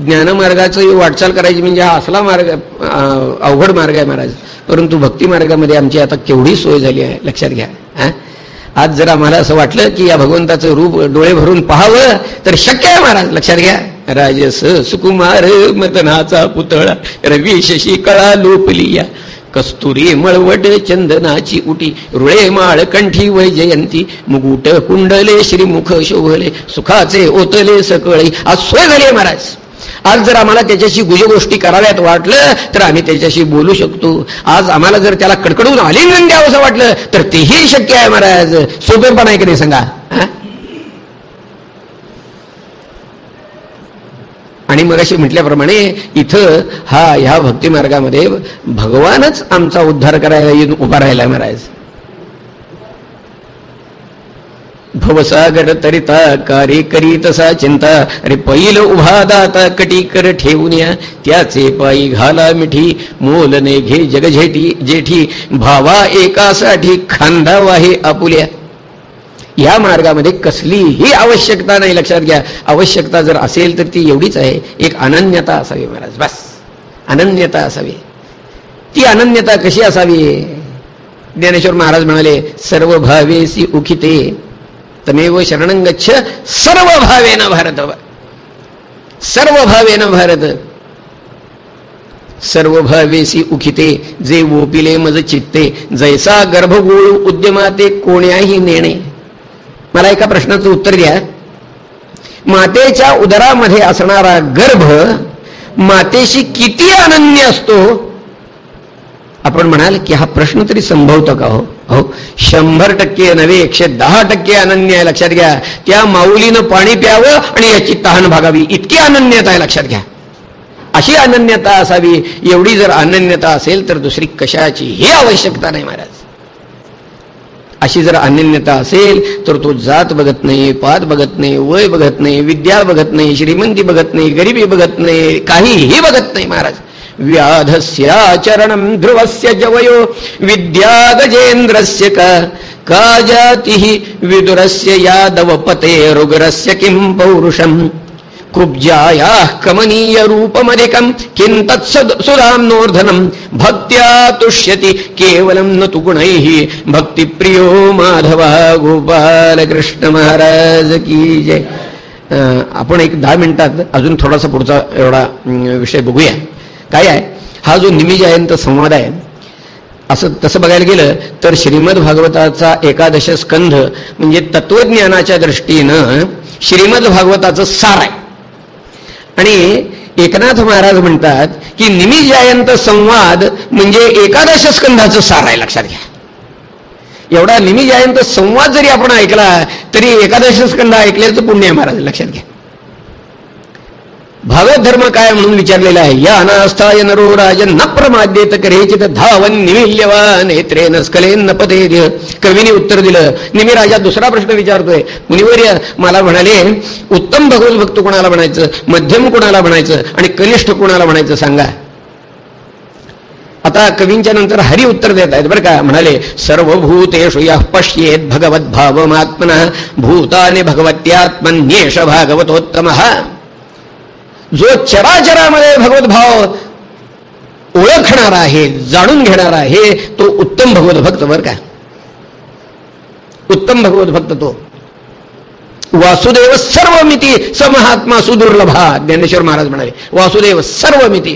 ज्ञानमार्गाचं वाटचाल करायची म्हणजे हा असला मार्ग अवघड मार्ग आहे महाराज. परंतु भक्ती मार्गामध्ये आमची आता केवढी सोय झाली आहे लक्षात घ्या आज जर आम्हाला असं वाटलं की या भगवंताचं रूप डोळे भरून पाहावं तर शक्य आहे महाराज लक्षात घ्या. राजस सुकुमार मतनाचा पुतळा रवी शशी कळा लोपलिया कस्तुरी मळवट चंदनाची उटी रुळे माळ कंठी वैजयंती मुगुट कुंडले श्रीमुख शोभले सुखाचे ओतले सकळे. आज सोय झाली महाराज. आज जर आम्हाला त्याच्याशी गुजगोष्टी कराव्यात वाटलं तर आम्ही त्याच्याशी बोलू शकतो. आज आम्हाला जर त्याला कडकडून आलिंगन द्यावं असं वाटलं तर तेही शक्य आहे महाराज. सोपेपण आहे की नाही सांगा? आणि मग अशी म्हटल्याप्रमाणे इथं हा ह्या भक्ती मार्गामध्ये भगवानच आमचा उद्धार करायला येऊन उभा राहिला महाराज. भवसागर तरिता कार्य करी तसा चिंता. अरे पैल उभा दाता कटीकर ठेवून या. त्याचे पायी घाला मिठी. मोल घे जगझेटी जेठी. भावा एकासाठी खांदा वाहे आपुल्या. या मार्गामध्ये कसलीही आवश्यकता नाही लक्षात घ्या. आवश्यकता जर असेल तर ती एवढीच आहे. एक अनन्यता असावी महाराज बस. अनन्यता असावी. ती अनन्यता कशी असावी? ज्ञानेश्वर महाराज म्हणाले सर्व भावेसी उखिते. तमेव शरणंगच्छ सर्व भावेन भारत। सर्व भावेन भारत। सर्व भावेसी उखिते जे वोपिले मज चित्ते जैसा गर्भगोळ उद्यमाते कोण्याही नेणे। मला एका प्रश्नाचं उत्तर द्या। मातेच्या उदरामध्ये असणारा गर्भ मातेशी किती अनन्य असतो? आपण म्हणाल की हा प्रश्न तरी संभवतो का हो? हो शंभर टक्के नव्हे एकशे दहा टक्के अनन्य आहे लक्षात घ्या. त्या माऊलीनं पाणी प्यावं आणि याची तहान भागावी. इतकी अनन्यता आहे लक्षात घ्या. अशी अनन्यता असावी एवढी जर अनन्यता असेल तर दुसरी कशाची ही आवश्यकता नाही महाराज. अशी जर अनन्यता असेल तर तो जात बघत नाही पात बघत नाही वय बघत नाही विद्या बघत नाही श्रीमंती बघत नाही गरिबी बघत नाही काहीही बघत नाही महाराज. व्याधस्याचरणं ध्रुवस्य जवयो विद्या गजेंद्रस्य का जातिः विदुरस्य यादवपते रुगरस्य किं पौरुषम्? कुब्जायाः कमनीयरूपमधिकम् किं तत्सुधाम्नोर्धनम् भक्त्या तुष्यति केवलं न तु गुणैः। भक्तिप्रियो माधवः गोपालकृष्ण महाराज की जय। आपण एक दहा मिनिटात अजून थोडासा पुढचा एवढा विषय बघूया. काय आहे? हा जो निमिजयंत संवाद आहे असं तसं बघायला गेलं तर श्रीमद भागवताचा एकादश स्कंध म्हणजे तत्वज्ञानाच्या दृष्टीनं श्रीमद भागवताचं सार आहे. आणि एकनाथ महाराज म्हणतात की निमिजयंत संवाद म्हणजे एकादश स्कंधाचं सार आहे लक्षात घ्या. एवढा निमिजयंत संवाद जरी आपण ऐकला तरी एकादश स्कंध ऐकल्याचं पुण्य आहे महाराज लक्षात घ्या. भागवत धर्म काय म्हणून विचारलेला आहे? या अनास्थाय नरो राजन न प्रमाद्येत करेचित धावन निमिल्यवा नेत्रे न पते कवीने उत्तर दिलं. निमी राजा दुसरा प्रश्न विचारतोय. मुनिवर्य मला म्हणाले उत्तम भगवत भक्त कोणाला म्हणायचं? मध्यम कोणाला म्हणायचं? आणि कनिष्ठ कोणाला म्हणायचं सांगा. आता कवींच्या नंतर हरी उत्तर देत आहेत बरं का. म्हणाले सर्वभूतेषु या पश्येत भगवत भावमात्मन भूताने भगवत्यात्मन्येष भागवतोत्तम. जो चराचरामध्ये भगवत भाव ओळखणार आहे जाणून घेणार आहे तो उत्तम भगवत भक्त बर का उत्तम भगवत भक्त तो. वासुदेव सर्व मिती समहात्मा सुदुर्लभा ज्ञानेश्वर महाराज म्हणाले. वासुदेव सर्व मिती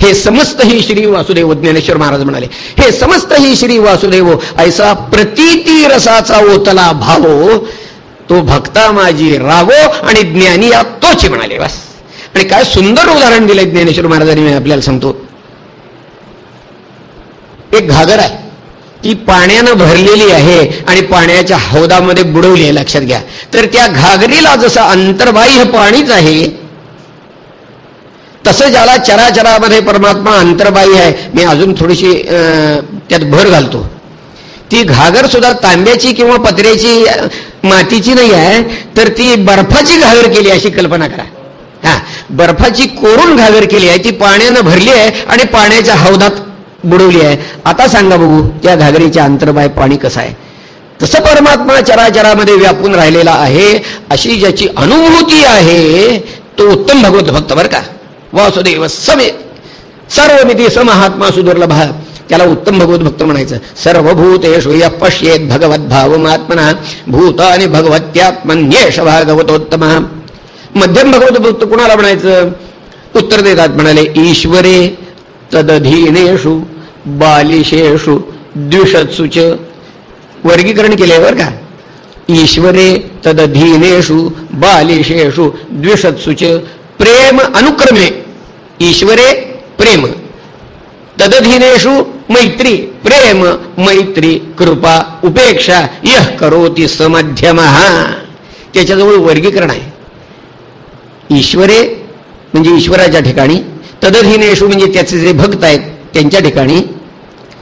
हे समस्त ही श्री वासुदेव ज्ञानेश्वर महाराज म्हणाले. हे समस्त ही श्री वासुदेव ऐसा प्रतीती रसाचा ओतला भावो तो भक्ता माझी रागो आणि ज्ञानी या तोच म्हणाले बस. आणि काय सुंदर उदाहरण दिलंय ज्ञानेश्वर महाराजांनी मी आपल्याला सांगतो. एक घागर आहे. ती पाण्यानं भरलेली आहे आणि पाण्याच्या हौदामध्ये बुडवली आहे लक्षात घ्या. तर त्या घागरीला जसं अंतर्बाह्य पाणीच आहे तसं ज्याला चराचरामध्ये परमात्मा अंतर्बाह्य आहे. मी अजून थोडीशी त्यात भर घालतो. ती घागर सुद्धा तांब्याची किंवा पत्र्याची मातीची नाही आहे तर ती बर्फाची घागर केली अशी कल्पना करा. हा बर्फाची कोरून घागर केली आहे ती पाण्यानं भरली आहे आणि पाण्याच्या हौदात बुडवली आहे. आता सांगा बघू त्या घागरीच्या अंतर्बाय पाणी कसं आहे? तसं परमात्मा चराचरामध्ये व्यापून राहिलेला आहे अशी ज्याची अनुभूती आहे तो उत्तम भगवत भक्त बरं का? वासुदेव समेत सर्व मिती समहात्मा सुदुर्लभ. त्याला उत्तम भगवत भक्त म्हणायचं. सर्वभूतेषु य पश्येत भगवत भावमात्मना भूत आणि भगवत्यात्मन्येष भागवतोत्तम. मध्यम भगवत भक्त कुणाला म्हणायचं? उत्तर देतात म्हणाले ईश्वरे तदधीनेषु बालिशेषु द्विषत्सुच वर्गीकरण केले बरं का? ईश्वरे तदधीनेषु बालिशेषु द्विषत्सुच प्रेम अनुक्रमे. ईश्वरे प्रेम. तदधीनेषु मैत्री प्रेम मैत्री कृपा उपेक्षा यह करोती समध्यम. त्याच्याजवळ वर्गीकरण आहे. ईश्वरे म्हणजे ईश्वराच्या ठिकाणी तदधीनेशू म्हणजे त्याचे जे भक्त आहेत त्यांच्या ठिकाणी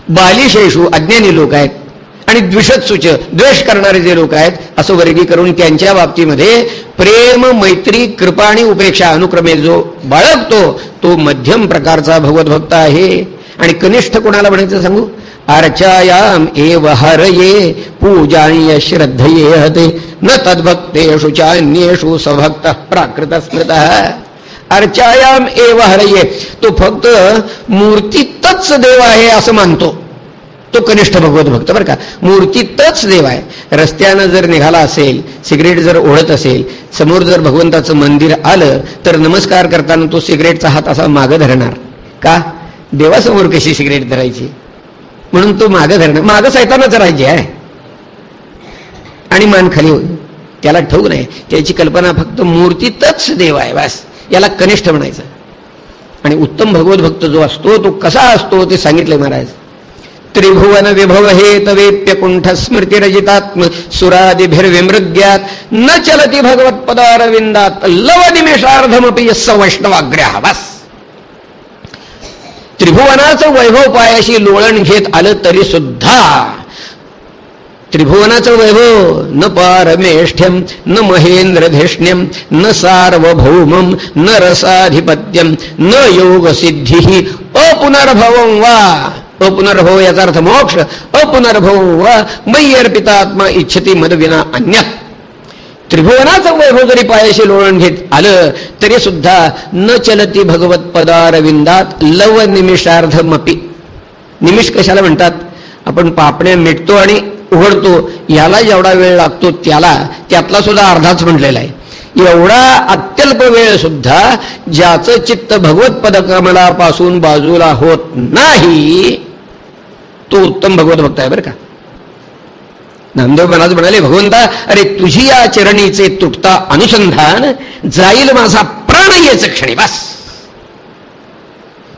बालिशेषू अज्ञानी लोक आहेत आणि द्विषत्सूच द्वेष करणारे जे लोक आहेत असं वर्गीकरण त्यांच्या बाबतीमध्ये प्रेम मैत्री कृपा आणि उपेक्षा अनुक्रमे जो बाळगतो तो मध्यम प्रकारचा भगवत भक्त आहे. आणि कनिष्ठ कोणाला म्हणायचं सांगू? अर्चायाम एव हरये पूजाय श्रद्धये हते. न तद्भक्तेषु चान्येषु सभक्त प्राकृत स्मृत अर्चायाम एव हरये. तो फक्त मूर्तीतच देव आहे असं मानतो. तो कनिष्ठ भगवत भक्त बरं का? मूर्ती तच देव आहे. रस्त्यानं जर निघाला असेल सिगरेट जर ओढत असेल समोर जर भगवंताचं मंदिर आलं तर नमस्कार करताना तो सिगरेटचा हात असा मागं धरणार. का? देवासमोर कशी सिगरेट धरायची? म्हणून तो मागं धरणं. मागं सैतानाच राज्य आहे आणि मान खाली होईल त्याला ठेवू नये त्याची कल्पना फक्त मूर्तीतच देव आहे वास याला कनिष्ठ म्हणायचं. आणि उत्तम भगवत भक्त जो असतो तो कसा असतो ते सांगितले महाराज. त्रिभुवन विभव हे तवेप्य कुंठ स्मृती रजितात्म सुरादिभिर्विमृग्यात न चलती भगवत पदारविंदात लव निमेषार्धमपी यस्स वैष्णवाग्र्या बस. त्रिभुवनाचं वैभव पायाशी लोळण घेत आलं तरी सुद्धा. त्रिभुवनाचं वैभव न पारमेष्ठ्यम न महेंद्रधेष्ण्यम न सार्वभौमम न रसाधिपत्यम न योग सिद्धी अपुनर्भवम वा. अपुनर्भव याचा अर्थ मोक्ष अपुनर्भव वा. मय्यर्पितात्मा इच्छती मदविना अन्य. त्रिभुवनाचं वैभव हो जरी पायाशी लोळण घेत आलं तरी सुद्धा न चलती भगवत पदारविंदात लव निमिषार्धमपी. निमिष कशाला म्हणतात? आपण पापण्या मिटतो आणि उघडतो याला जेवढा वेळ लागतो त्याला त्यातला सुद्धा अर्धाच म्हटलेला आहे. एवढा अत्यल्प वेळ सुद्धा ज्याचं चित्त भगवत पदकमलापासून बाजूला होत नाही तो उत्तम भगवत भक्त आहे बरं का? नामदेव महाराज म्हणाले भगवंता अरे तुझी या चरणीचे तुटता अनुसंधान जाईल माझा प्राण येच क्षणी बस.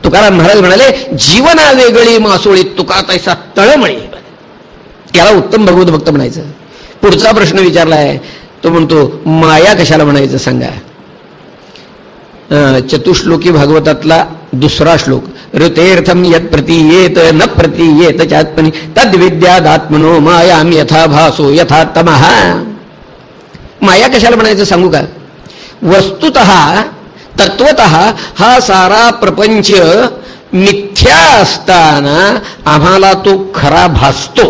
तुकाराम महाराज म्हणाले जीवना वेगळी मासोळी तुका तैसा तळमळी याला उत्तम भगवत भक्त म्हणायचं. पुढचा प्रश्न विचारलाय तो म्हणतो माया कशाला म्हणायचं सांगा. चतुश्लोकी भागवतातला दुसरा श्लोक ऋतेर्थम यत प्रतीयेत न प्रतीयेत चात्मनी तद्विद्यादात्मनो मायाम यथा भासो यथा तमहा माया कशाला म्हणायचं सांगू का? वस्तुत तत्वत हा सारा प्रपंच मिथ्या असताना आम्हाला तो खरा भासतो.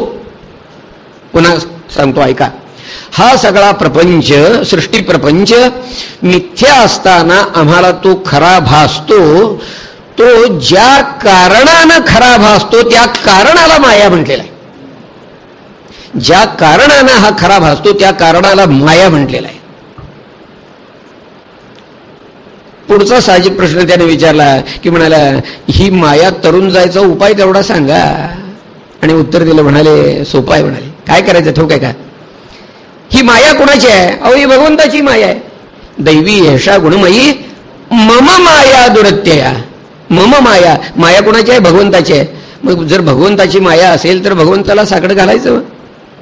पुन्हा सांगतो ऐका. हा सगळा प्रपंच सृष्टी प्रपंच मिथ्या असताना आम्हाला तो खरा भासतो. तो ज्या कारणानं खरा भासतो त्या कारणाला माया म्हटलेला आहे. ज्या कारणानं हा खरा भासतो त्या कारणाला माया म्हटलेला आहे. पुढचा साहजिक प्रश्न त्याने विचारला की म्हणाला ही माया तरुण जायचा उपाय तेवढा सांगा. आणि उत्तर दिलं म्हणाले सोपा आहे म्हणाले. काय करायचं? ठोक आहे का? ही माया कुणाची आहे? अहो ही भगवंताची माया आहे. दैवी यशा गुणमयी मम माया दुरत्यया. मम माया. माया कुणाची आहे? भगवंताची आहे. मग जर भगवंताची माया असेल तर भगवंताला साकडं घालायचं.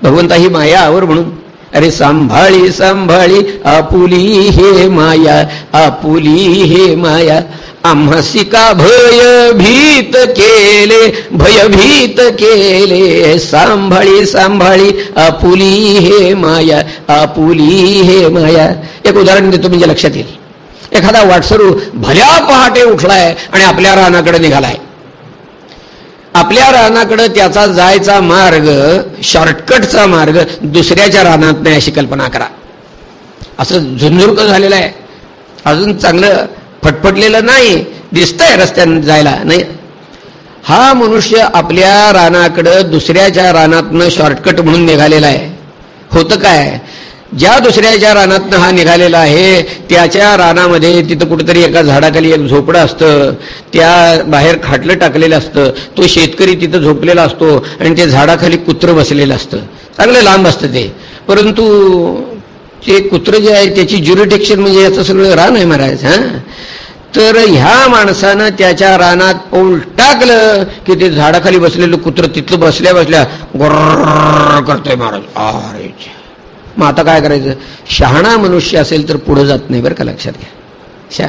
भगवंता ही माया आवर म्हणून. अरे सांभाळी सांभाळी आपुली हे माया आपुली हे माया. आम्हासी का भय भीत केले भयभीत केले. सांभाळी सांभाळी आपुली हे माया आपुली हे माया. एक उदाहरण देतो म्हणजे लक्षात येईल. एखादा वाटसरू भल्या पहाटे उठलाय आणि आपल्या रानाकडे निघालाय. आपल्या रानाकडं त्याचा जायचा मार्ग शॉर्टकटचा मार्ग दुसऱ्याच्या रानात नाही अशी कल्पना करा. असं झुंझुरक झालेलं आहे. अजून चांगलं फटफटलेलं नाही दिसतंय रस्त्याने जायला नाही. हा मनुष्य आपल्या रानाकडं दुसऱ्याच्या रानातनं शॉर्टकट म्हणून निघालेला आहे. होतं काय? ज्या दुसऱ्याच्या रानातनं हा निघालेला आहे त्याच्या रानामध्ये तिथं कुठेतरी एका झाडाखाली एक झोपडं असतं त्या बाहेर खाटलं टाकलेलं असतं तो शेतकरी तिथं झोपलेला असतो आणि ते झाडाखाली कुत्र बसलेलं असतं. चांगलं लांब असतं ते. परंतु ते कुत्रं जे आहे त्याची ज्युरिटेक्शन म्हणजे याचं सगळं रान आहे महाराज हां? तर ह्या माणसानं त्याच्या रानात पाऊल टाकलं की ते झाडाखाली बसलेलं कुत्र तिथलं बसल्या बसल्या गोर करतोय महाराज. अरे मग आता काय करायचं? शहाणा मनुष्य असेल तर पुढं जात नाही बरं का लक्षात घ्या. शा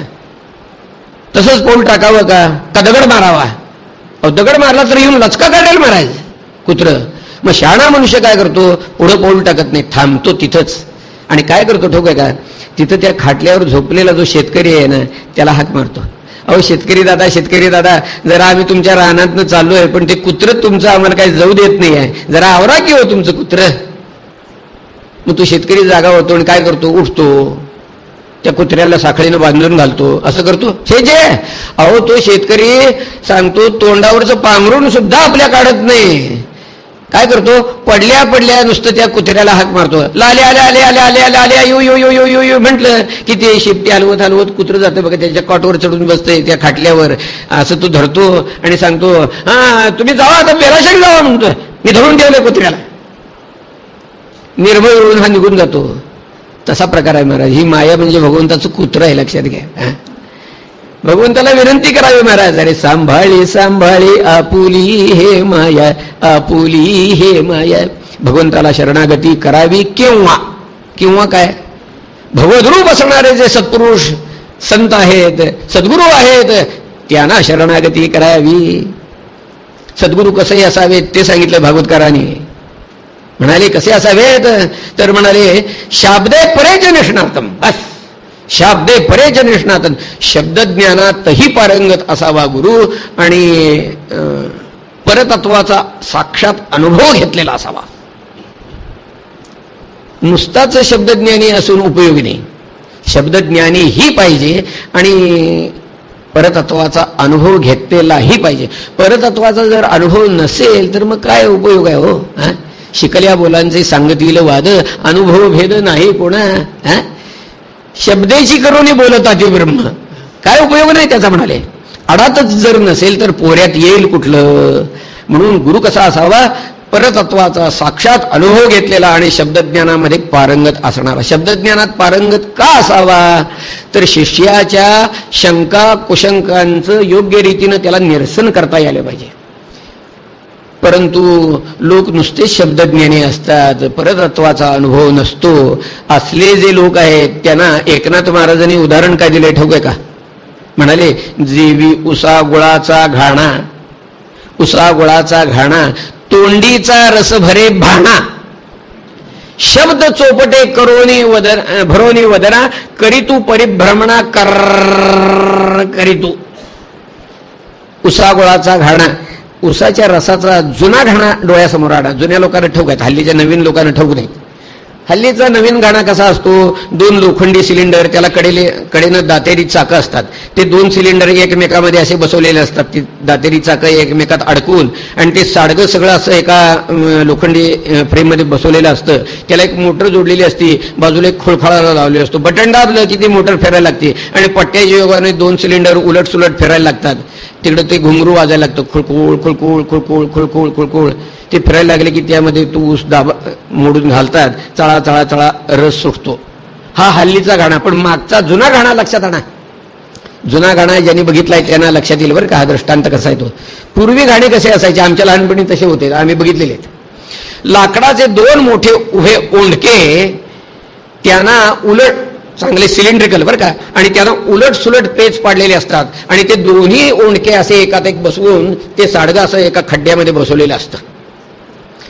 तसंच पोल टाकावं का? का दगड मारावा? दगड मारला तर येऊन लचका काढेल मारायचं कुत्र. मग शहाणा मनुष्य काय करतो? पुढं पोल टाकत नाही थांबतो तिथंच. आणि काय करतो ठोक आहे का? तिथं त्या खाटल्यावर झोपलेला जो शेतकरी आहे ना त्याला हाक मारतो. अहो शेतकरी दादा शेतकरी दादा जरा आम्ही तुमच्या रानातनं चाललो आहे पण ते कुत्र तुमचं आम्हाला काही जाऊ देत नाही आहे. जरा आवरा की हो तुमचं कुत्रं? मग तो शेतकरी जागा होतो आणि काय करतो? उठतो. त्या कुत्र्याला साखळीनं बांधून घालतो. असं करतो? हे जे अहो तो शेतकरी सांगतो तोंडावरचं पांघरून सुद्धा आपल्या काढत नाही. काय करतो? पडल्या पडल्या नुसतं त्या कुत्र्याला हाक मारतो. लाले आले आले आले आले आले आले यू यू यू यू यू यू म्हटलं. की ते शिपटी हलवत हलवत कुत्रं जातं बघा त्याच्या कॉटवर चढून बसतंय त्या खाटल्यावर. असं तो धरतो आणि सांगतो हा तुम्ही जावा आता पेराशाही जावा म्हणतो मी धरून ठेवलं कुत्र्याला. निर्भय होऊन हा निघून जातो. तसा प्रकार आहे महाराज. ही माया म्हणजे भगवंताचं कुत्र आहे लक्षात घ्या. भगवंताला विनंती करावी महाराज. अरे सांभाळी सांभाळी आपुली हे माया आपुली हे माया. भगवंताला शरणागती करावी किंवा किंवा काय? भगवद्रूप असणारे जे सत्पुरुष संत आहेत सद्गुरू आहेत त्यांना शरणागती करावी. सद्गुरू कसंही असावेत ते सांगितलं भागवतकाराने. म्हणाले कसे असावेत? तर म्हणाले शाब्दे परेच निष्णातम बस. शाब्दे परेच निष्णातन शब्दज्ञानातही पारंगत असावा गुरु आणि परतत्वाचा साक्षात अनुभव घेतलेला असावा. नुसताच शब्दज्ञानी असून उपयोगी नाही. शब्दज्ञानी ही पाहिजे आणि परतत्वाचा अनुभव घेतलेलाही पाहिजे. परतत्वाचा जर अनुभव नसेल तर मग काय उपयोग आहे हो? शिकल्या बोलांचे सांगतील वाद अनुभव भेद नाही कोणा शब्देची करून बोलत ते ब्रह्म. काय उपयोग नाही त्याचा म्हणाले. अडातच जर नसेल तर पोऱ्यात येईल कुठलं? म्हणून गुरु कसा असावा? परतत्वाचा साक्षात अनुभव घेतलेला आणि शब्दज्ञानामध्ये पारंगत असणारा. शब्दज्ञानात पारंगत का असावा? तर शिष्याच्या शंका कुशंकांचं योग्य रीतीनं त्याला निरसन करता यायला पाहिजे. परंतु लोक नुसते शब्दज्ञानी असतात परतत्वाचा अनुभव नसतो. असले जे लोक आहेत त्यांना एकनाथ महाराजांनी उदाहरण काय दिले ठेवू का? म्हणाले जेवी उसा गुळाचा घाणा उसा गुळाचा घाणा तोंडीचा रस भरे भाणा. शब्द चोपटे करोनी वदर भरोनी वदना करीतू परिभ्रमणा कर करीतू उसा गुळाचा घाणा. उसाच्या रसाचा जुना घाणा डोळ्यासमोर आडा. जुन्या लोकांना ठोक आहेत हल्लीच्या नवीन लोकांना ठोक नाही हल्लीचा नवीन गाणा कसा असतो? दोन लोखंडी सिलेंडर त्याला कडेले कडेनं दातेरी चाकं असतात. ते दोन सिलेंडर एकमेकामध्ये असे बसवलेले असतात. ती दातेरी चाकं एकमेकात अडकून आणि ते साडगं सगळं असं एका लोखंडी फ्रेममध्ये बसवलेलं असतं. त्याला एक मोटर जोडलेली असती. बाजूला एक खोळखाळाला लावलेला असतो. बटन दाबलं की ती मोटर फिरायला लागते. आणि पट्ट्याच्या योगाने दोन सिलेंडर उलट सुलट फिरायला लागतात. तिकडं ते घुंगरू वाजायला लागतं. खुळकुळ खुळकुळ खुळकुळ खुळकुळ खुळकुळ. ते फिरायला लागले की त्यामध्ये तू ऊस दाबा मोडून घालतात. चाळा तळा तळा तळा रस सुटतो. हा हल्लीचा गाणा पण मागचा जुना गाणा लक्षात आणा. जुना गाणा ज्यांनी बघितलाय त्यांना लक्षात येईल बरं का हा दृष्टांत कसा येतो. पूर्वी गाणे कसे असायचे? आमच्या लहानपणी तसे होते आम्ही बघितलेले आहेत. लाकडाचे दोन मोठे उभे ओंडके त्यांना उलट चांगले सिलेंड्रिकल बरं का आणि त्यांना उलट सुलट पेच पाडलेले असतात. आणि ते दोन्ही ओंडके असे एकात एक बसवून ते साडगं असं एका खड्ड्यामध्ये बसवलेलं असतं.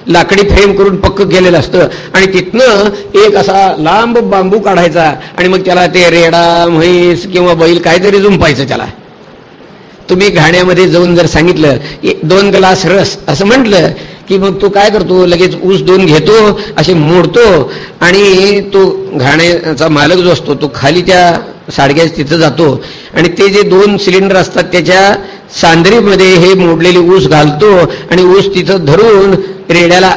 लाकडी फ्रेम करून पक्क केलेलं असतं. आणि तिथनं एक असा लांब बांबू काढायचा आणि मग त्याला ते रेडा म्हैस किंवा बैल काहीतरी झुंपायचं त्याला. तुम्ही घाण्यामध्ये जाऊन जर सांगितलं दोन ग्लास रस असं म्हटलं की मग तो काय करतो? लगेच ऊस दोन घेतो असे मोडतो आणि तो घाण्याचा मालक जो असतो तो खाली त्या साडग्यास तिथं जातो. आणि ते जे दोन सिलेंडर असतात त्याच्या सांद्रीमध्ये हे मोडलेली ऊस घालतो आणि ऊस तिथं धरून रेड्याला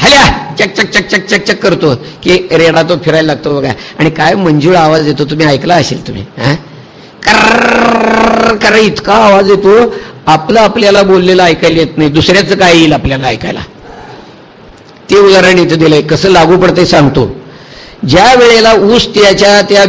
हल्या चक चक चक चक चक चक करतो की रेडा तो फिरायला लागतो बघा. आणि काय मंजूळ आवाज येतो तुम्ही ऐकला असेल तुम्ही हा? कर इतका आवाज येतो आपलं आपल्याला बोललेलं ऐकायला येत नाही दुसऱ्याचं काय येईल आपल्याला ऐकायला? ते उदाहरण इथं दिलंय. कसं लागू पडते सांगतो. ज्या वेळेला ऊस त्याच्या त्या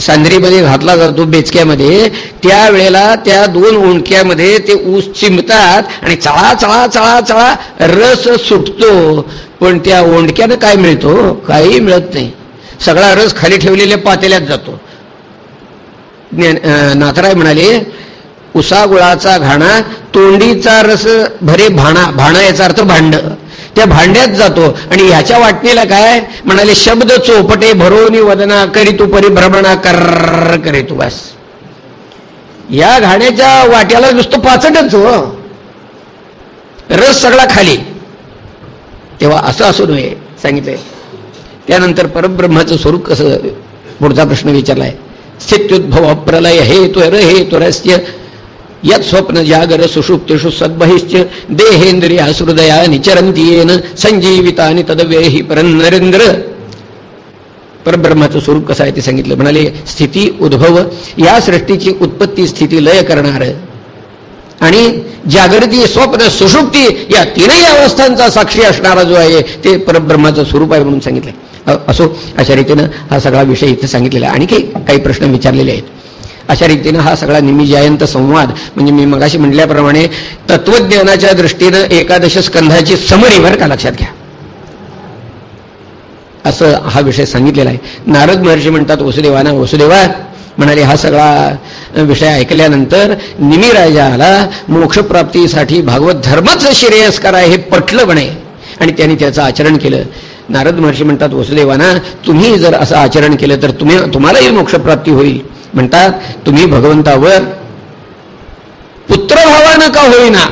सांदरीमध्ये घातला जातो बेचक्यामध्ये त्या वेळेला त्या दोन ओंडक्यामध्ये ते ऊस चिमतात आणि चळा चळा चळा चळा रस सुटतो. पण त्या ओंडक्यानं काय मिळतो? काही मिळत नाही. सगळा रस खाली ठेवलेल्या पातेल्यात जातो. नाथराय म्हणाले उसागुळाचा घाणा तोंडीचा रस भरे भाणा भाणा याचा अर्थ भांड. त्या भांड्यात जातो. आणि ह्याच्या वाटणीला काय? म्हणाले शब्द चोपटे भरोनी वदना करी तू परिभ्रमणा कर करे तू बस. या घाण्याच्या वाट्याला नुसतं पाचटच हो. रस सगळा खाली. तेव्हा असं असू नये सांगितलंय. त्यानंतर परब्रह्माचं स्वरूप कसं पुढचा प्रश्न विचारलाय. स्थित्युद्भव प्रलय हे तो हे तो रस्य यत स्वप्न जागर सुषुप्तिषु सद्बहिश्च देहेंद्रिया हृदया निचरंती येन संजीवितानि तदवेही परनरेंद्र परब्रह्माचं स्वरूप कसं आहे ते सांगितलं. म्हणाले स्थिती उद्भव या सृष्टीची उत्पत्ती स्थिती लय करणार. आणि जागृती स्वप्न सुषुप्ती या तीनही अवस्थांचा साक्षी असणारा जो आहे ते परब्रह्माचं स्वरूप आहे म्हणून सांगितलंय. असो अशा रीतीनं हा सगळा विषय इथे सांगितलेला आहे. आणखी काही प्रश्न विचारलेले आहेत. अशा रीतीनं हा सगळा निमिजयंत संवाद म्हणजे मी मगाशी म्हटल्याप्रमाणे तत्वज्ञानाच्या दृष्टीनं एकादश स्कंधाची समरी भर का लक्षात घ्या. असं हा विषय सांगितलेला आहे. नारद महर्षी म्हणतात वसुदेवाना वसुदेवा म्हणाले हा सगळा विषय ऐकल्यानंतर निमिराजाला मोक्षप्राप्तीसाठी भागवत धर्माचं श्रेयस्कार आहे हे पटलं म्हणे. आणि त्यांनी त्याचं आचरण केलं. नारद महर्षी म्हणतात वसुदेवाना तुम्ही जर असं आचरण केलं तर तुम्ही तुम्हालाही मोक्षप्राप्ती होईल. म्हणतात तुम्ही भगवंतावर पुत्रभावानं का होईना.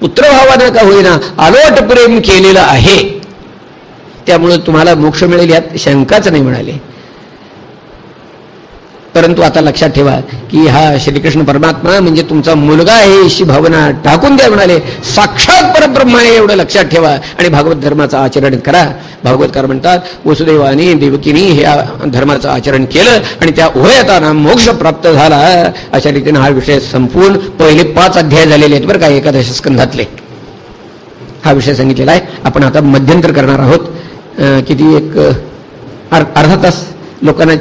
पुत्रभावानं का होईना. आलोट प्रेम केलेलं आहे. त्यामुळे तुम्हाला मोक्ष मिळेल यात शंकाच नाही म्हणाले. परंतु आता लक्षात ठेवा की हा श्रीकृष्ण परमात्मा म्हणजे तुमचा मुलगा आहे अशी भावना टाकून द्या म्हणाले. साक्षात परब्रह्म आहे एवढं लक्षात ठेवा आणि भागवत धर्माचं आचरण करा. भागवतकार म्हणतात? वसुदेवाने देवकीनी हे धर्माचं आचरण केलं आणि त्या उभयताना मोक्ष प्राप्त झाला. अशा रीतीने हा विषय संपूर्ण पहिले पाच अध्याय झालेले आहेत बरं का एकादश स्कंधातले. हा विषय सांगितलेला आहे. आपण आता मध्यंतर करणार आहोत. किती एक अर्धा तास लोकांना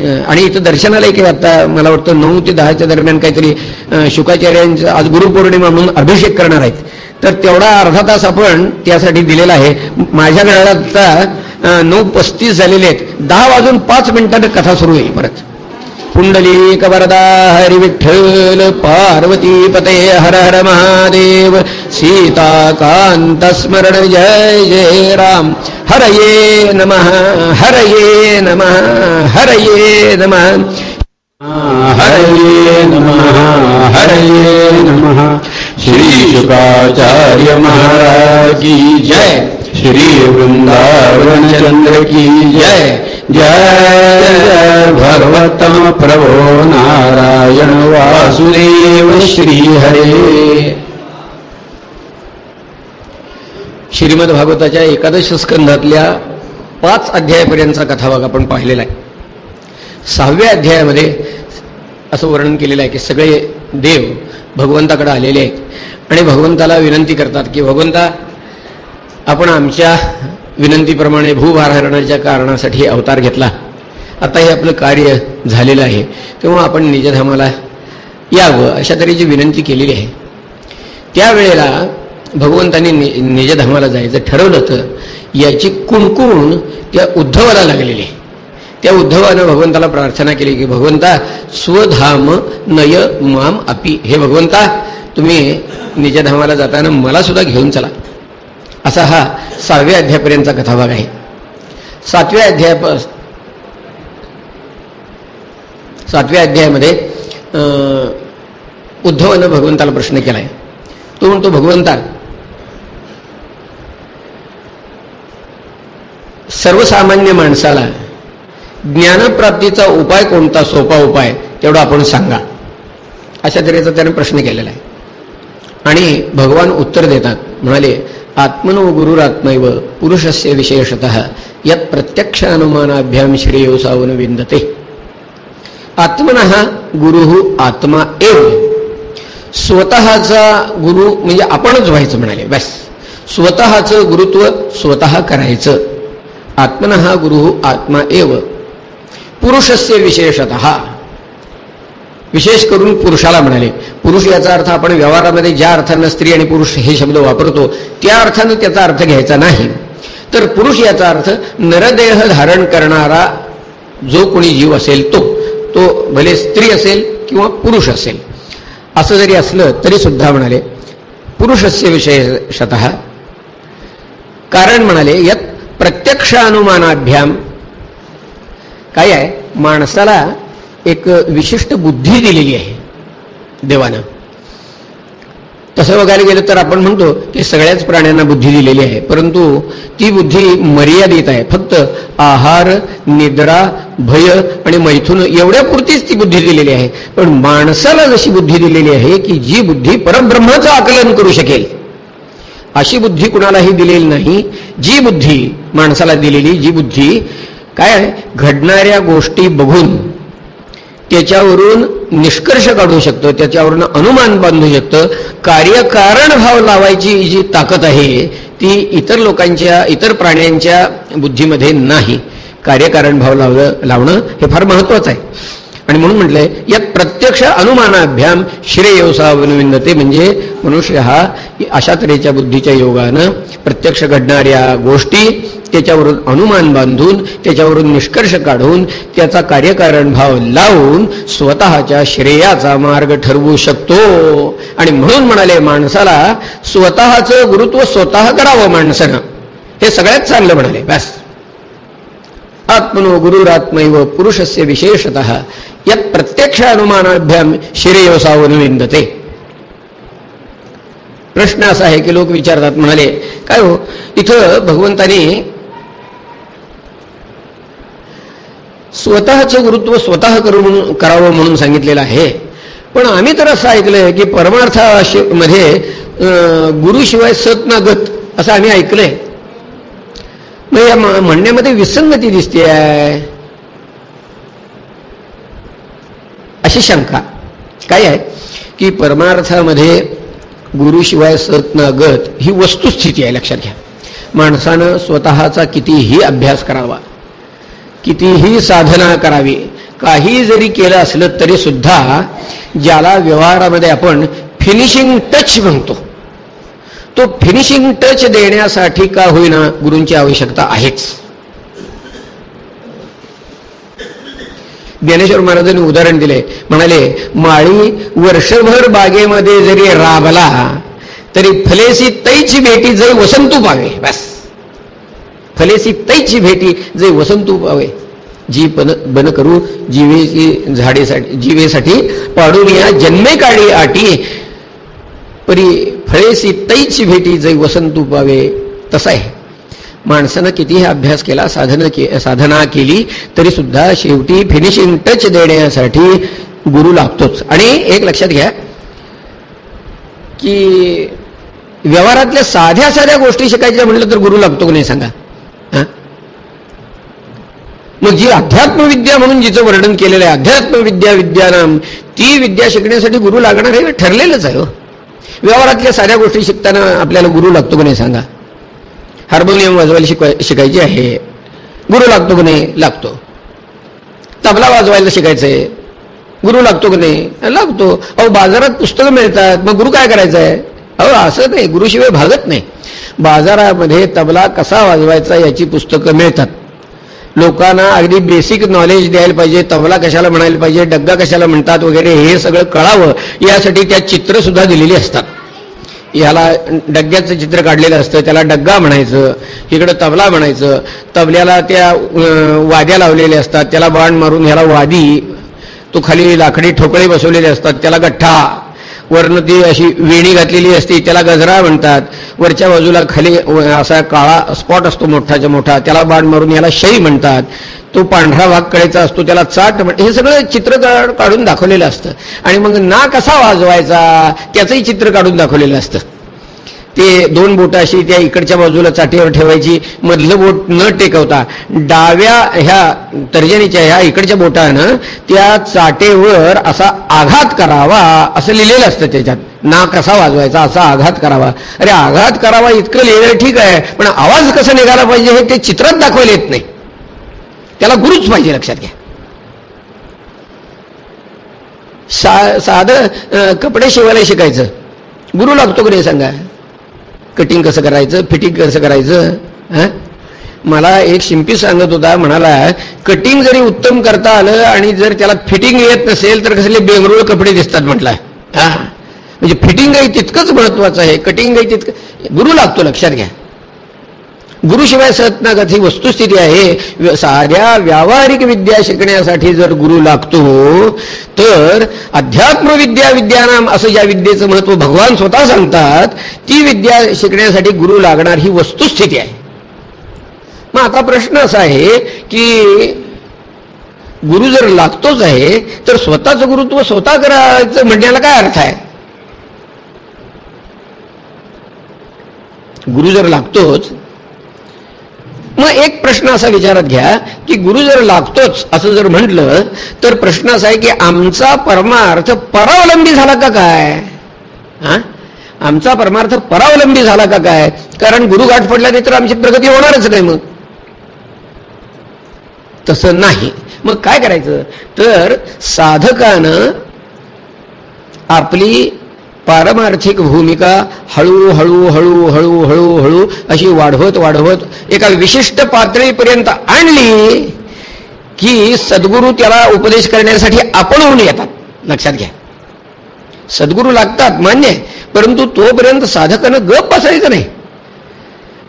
आणि इथं दर्शनाला एक आता मला वाटतं नऊ ते दहाच्या दरम्यान काहीतरी शुकाचार्यांचा आज गुरुपौर्णिमा म्हणून अभिषेक करणार आहेत. तर तेवढा अर्धा तास आपण त्यासाठी दिलेला आहे. माझ्या घरात आता नऊ पस्तीस झालेले आहेत. दहा वाजून पाच मिनिटांनी कथा सुरू होईल परत. पुंडलीक वरदा हरि विठ्ठल पार्वती पते हर हर महादेव सीताकांत स्मरण जय जय राम। हरये नमः हरये नमः हरये नमः। हरये नमः हरये नमः। श्री शुकाचार्य महाराज की जय। श्री वृंदावन चंद्र की जय। जय जय प्रभो नारायण वासुदेव श्री हरे श्रीमद भागवताच्या एकादश स्कंधातल्या पाच अध्यायापर्यंतचा कथाभाग आपण पाहिलेला आहे. सहाव्या अध्यायामध्ये असं वर्णन केलेलं आहे की सगळे देव भगवंताकडे आलेले आहेत आणि भगवंताला विनंती करतात की भगवंता आपण आमच्या विनंतीप्रमाणे भूभारहरणाच्या कारणासाठी अवतार घेतला. आता हे आपलं कार्य झालेलं आहे. तेव्हा आपण निजधामाला यावं अशा तऱ्हेची विनंती केलेली आहे. त्यावेळेला भगवंतांनी नि निजधामाला जायचं ठरवलं तर याची कुणकुण त्या उद्धवाला लागलेली. आहे त्या उद्धवानं भगवंताला प्रार्थना केली की भगवंता स्वधाम नय माम अपी. हे भगवंता तुम्ही निजधामाला जाताना मला सुद्धा घेऊन चला. असा हा सहाव्या अध्यायापर्यंतचा कथाभाग आहे. सातव्या अध्यायाप सातव्या अध्यायामध्ये उद्धवानं भगवंताला प्रश्न केलाय. तो म्हणतो भगवंता सर्वसामान्य माणसाला ज्ञानप्राप्तीचा उपाय कोणता सोपा उपाय तेवढा आपण सांगा. अशा तऱ्हेचा त्याने प्रश्न केलेला आहे. आणि भगवान उत्तर देतात. म्हणाले आत्मनो गुरुरात्मैव पुरुषस्य विशेषत यत प्रत्यक्ष अनुमानाभ्याम श्रेयो सावन विंदते आत्मन गुरु आत्मा एव। स्वतःचा गुरु म्हणजे आपणच व्हायचं म्हणाले बस. स्वतःचं गुरुत्व स्वतः करायचं. आत्मन गुरु आत्मा एव। पुरुषस्य विशेषतः विशेष करून पुरुषाला म्हणाले. पुरुष याचा अर्थ आपण व्यवहारामध्ये ज्या अर्थानं स्त्री आणि पुरुष हे शब्द वापरतो त्या अर्थानं त्याचा अर्थ घ्यायचा नाही. तर पुरुष याचा अर्थ नरदेह धारण करणारा जो कोणी जीव असेल तो तो भले स्त्री असेल किंवा पुरुष असेल. असं जरी असलं तरी सुद्धा म्हणाले पुरुषस्य विशेषत कारण म्हणाले यात प्रत्यक्ष अनुमानाभ्याम काय आहे? माणसाला एक विशिष्ट बुद्धी दिलेली आहे देवानं. तसं बघायला गेलं तर आपण म्हणतो की सगळ्याच प्राण्यांना बुद्धी दिलेली आहे परंतु ती बुद्धी मर्यादित आहे. फक्त आहार निद्रा भय आणि मैथुन एवढ्यापुरतीच ती बुद्धी दिलेली आहे. पण माणसाला जशी बुद्धी दिलेली आहे की जी बुद्धी परब्रह्माचं आकलन करू शकेल अशी बुद्धी कुणालाही दिलेली नाही. जी बुद्धी माणसाला दिलेली जी बुद्धी काय घडणाऱ्या गोष्टी बघून त्याच्यावरून निष्कर्ष काढू शकतं त्याच्यावरून अनुमान बांधू शकतं. कार्यकारण भाव लावायची जी ताकद आहे ती इतर लोकांच्या इतर प्राण्यांच्या बुद्धीमध्ये नाही. कार्यकारण भाव लावलं लावणं हे फार महत्वाचं आहे. आणि म्हणून म्हटलंय यात प्रत्यक्ष अनुमानाभ्याम श्रेयवसावनविंदते म्हणजे मनुष्य हा अशा तऱ्हेच्या बुद्धीच्या योगानं प्रत्यक्ष घडणाऱ्या गोष्टी त्याच्यावरून अनुमान बांधून त्याच्यावरून निष्कर्ष काढून त्याचा कार्यकारण भाव लावून स्वतःच्या श्रेयाचा मार्ग ठरवू शकतो. आणि म्हणून म्हणाले माणसाला स्वतःचं गुरुत्व स्वतः करावं माणसानं. हे सगळ्यात चांगलं म्हणाले बस. आत्मनो गुरुरात्मैव पुरुषस्य विशेषत। यात प्रत्यक्ष अनुमानाभ्याम श्रेयसावून विंदते प्रश्न असा आहे की लोक विचारतात म्हणाले काय हो इथं भगवंतानी स्वतःचं गुरुत्व स्वतः करू म्हणून करावं म्हणून सांगितलेलं आहे. पण आम्ही तर असं ऐकलंय की परमार्थामध्ये गुरुशिवाय सत ना गत असं आम्ही ऐकलंय. मग या म्हणण्यामध्ये विसंगती दिसते आहे अशी शंका. काय आहे? की परमार्थामध्ये गुरुशिवाय सत ही वस्तुस्थिती आहे लक्षात घ्या. माणसानं स्वतःचा कितीही अभ्यास करावा कितीही साधना करावी काही जरी केलं असलं तरी सुद्धा ज्याला व्यवहारामध्ये आपण फिनिशिंग टच म्हणतो. तो फिनिशिंग टच देण्यासाठी का होईना गुरूंची आवश्यकता आहेच. ज्ञानेश्वर महाराजांनी उदाहरण दिले. म्हणाले माळी वर्षभर बागेमध्ये जरी राबला तरी फलेसी तैची भेटी जरी वसंतू पावे. बस. फलेसी तैची भेटी जे वसंतू पावे. जी बन बन करू जीवेची झाडेसाठी जीवेसाठी पाडून या जन्मे काळी आटी परी फळेसी तैची भेटी जै वसंतू पावे तसा आहे. माणसानं कितीही अभ्यास केला साधन के साधना केली तरी सुद्धा शेवटी फिनिशिंग टच देण्यासाठी गुरु लागतोच. आणि एक लक्षात घ्या की व्यवहारातल्या साध्या साध्या गोष्टी शिकायच्या म्हटलं तर गुरु लागतो की नाही सांगा? मग जी अध्यात्मविद्या म्हणून जिचं वर्णन केलेलं आहे अध्यात्मविद्या विद्यानाम ती विद्या शिकण्यासाठी गुरु लागणार हे ठरलेलंच आहे हो. व्यवहारातल्या साऱ्या गोष्टी शिकताना आपल्याला गुरु लागतो की नाही सांगा? हार्मोनियम वाजवायला शिकवाय शिकायची आहे. गुरु लागतो की नाही? लागतो. तबला वाजवायला शिकायचं आहे गुरु लागतो की नाही? लागतो. अहो बाजारात पुस्तकं मिळतात. मग गुरु काय करायचं आहे अहो असं नाही. गुरुशिवाय भागत नाही. बाजारामध्ये तबला कसा वाजवायचा याची पुस्तकं मिळतात. लोकांना अगदी बेसिक नॉलेज द्यायला पाहिजे तबला कशाला म्हणायला पाहिजे डग्गा कशाला म्हणतात वगैरे हे सगळं कळावं यासाठी त्या चित्रसुद्धा दिलेली असतात. याला डग्ग्याचं चित्र काढलेलं असतं त्याला डग्गा म्हणायचं इकडं तबला म्हणायचं तबल्याला त्या वाद्या लावलेल्या असतात त्याला बाण मारून ह्याला वादी तो खाली लाकडी ठोकळे बसवलेले असतात त्याला गठ्ठा वरनं ती अशी वेणी घातलेली असते त्याला गजरा म्हणतात. वरच्या बाजूला खाली असा काळा स्पॉट असतो मोठाच्या मोठा त्याला बाण मारून याला शई म्हणतात. तो पांढरा भाग कळायचा असतो त्याला चाट म्हण हे सगळं चित्र काढून दाखवलेलं असतं. आणि मग ना कसा वाजवायचा त्याचंही चित्र काढून दाखवलेलं असतं. ते दोन बोट अशी त्या इकडच्या बाजूला चाटीवर ठेवायची. मधलं बोट न टेकवता डाव्या ह्या तर्जनीच्या ह्या इकडच्या बोटानं त्या चाटेवर असा आघात करावा असं लिहिलेलं असतं त्याच्यात. ना कसा वाजवायचा असा आघात करावा. अरे आघात करावा इतकं लिहिलं ठीक आहे पण आवाज कसा निघाला पाहिजे हे ते चित्रात दाखवायला येत नाही. त्याला गुरुच पाहिजे लक्षात घ्या. सा साधं कपडे शिवायला शिकायचं. गुरु लागतो की नाही सांगा? कटिंग कसं करायचं? फिटिंग कसं करायचं? मला एक शिंपी सांगत होता म्हणाला कटिंग जरी उत्तम करता आलं आणि जर त्याला फिटिंग येत नसेल तर कसले बेंगरूळ कपडे दिसतात म्हटलं. हा. म्हणजे फिटिंगही तितकंच महत्वाचं आहे. कटिंगही तितकं गुरु लागतो लक्षात घ्या. गुरुशिवाय सतनागत ही वस्तुस्थिती आहे. साध्या व्यावहारिक विद्या शिकण्यासाठी जर गुरु लागतो तर अध्यात्म विद्या विद्यानाम असं ज्या विद्येचं महत्त्व भगवान स्वतः सांगतात ती विद्या शिकण्यासाठी गुरु लागणार ही वस्तुस्थिती आहे. मग आता प्रश्न असा आहे की गुरु जर लागतोच आहे तर स्वतःचं गुरुत्व स्वतः करायचं म्हणण्याला काय अर्थ आहे? गुरु जर लागतोच मग एक प्रश्न असा विचारात घ्या की गुरु जर लागतोच असं जर म्हटलं तर प्रश्न असा आहे की आमचा परमार्थ परावलंबी झाला का काय? हा? आमचा परमार्थ परावलंबी झाला का काय? कारण गुरु गाठ पडला नाही तर आमची प्रगती होणारच नाही मग. तसं नाही. मग काय करायचं? तर साधकानं आपली पारमार्थिक भूमिका हळूहळू हळूहळू हळूहळू अशी वाढवत वाढवत एका विशिष्ट पातळीपर्यंत आणली की सद्गुरू त्याला उपदेश करण्यासाठी आपणहून येतात. लक्षात घ्या. सद्गुरू लागतात मान्य परंतु तोपर्यंत साधकानं गप बसायचं नाही.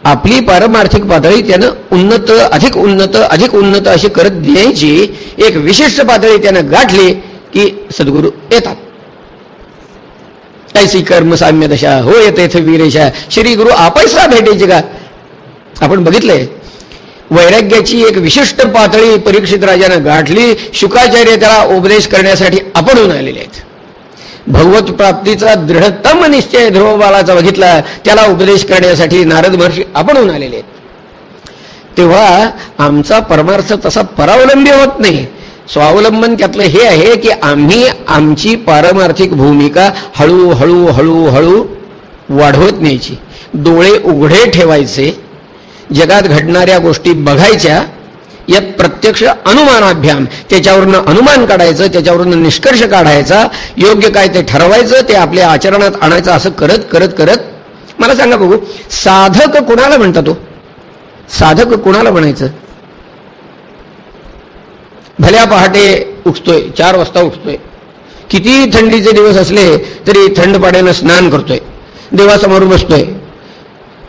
आपली पारमार्थिक पातळी त्यानं उन्नत अधिक उन्नत अधिक उन्नत अशी करत द्यायची एक विशिष्ट पातळी त्यानं गाठली की सद्गुरू येतात. तैसी कर्म साम्य दशा हो येते येथे वीरेशा. श्री गुरु आपैसा भेटायचे का? आपण बघितलंय वैराग्याची एक विशिष्ट पातळी परीक्षित राजानं गाठली. शुकाचार्य त्याला उपदेश करण्यासाठी आपणहून आलेले आहेत. भगवत प्राप्तीचा दृढतम निश्चय ध्रुवबालाचा बघितला. त्याला उपदेश करण्यासाठी नारद महर्षी आपण आलेले आहेत. तेव्हा आमचा परमार्थ तसा परावलंबी होत नाही. स्वावलंबन त्यातलं हे आहे की आम्ही आमची पारमार्थिक भूमिका हळूहळू हळूहळू वाढवत न्यायची. डोळे उघडे ठेवायचे. जगात घडणाऱ्या गोष्टी बघायच्या. यात प्रत्यक्ष अनुमानाभ्याम त्याच्यावरनं अनुमान काढायचं त्याच्यावरनं निष्कर्ष काढायचा. योग्य काय ते ठरवायचं ते आपल्या आचरणात आणायचं असं करत करत करत. मला सांगा बघू साधक कुणाला म्हणतात तो साधक कुणाला म्हणायचं? भल्या पहाटे उठतोय चार वाजता उठतोय. किती थंडीचे दिवस असले तरी थंड पाण्यानं स्नान करतोय. देवासमोर बसतोय.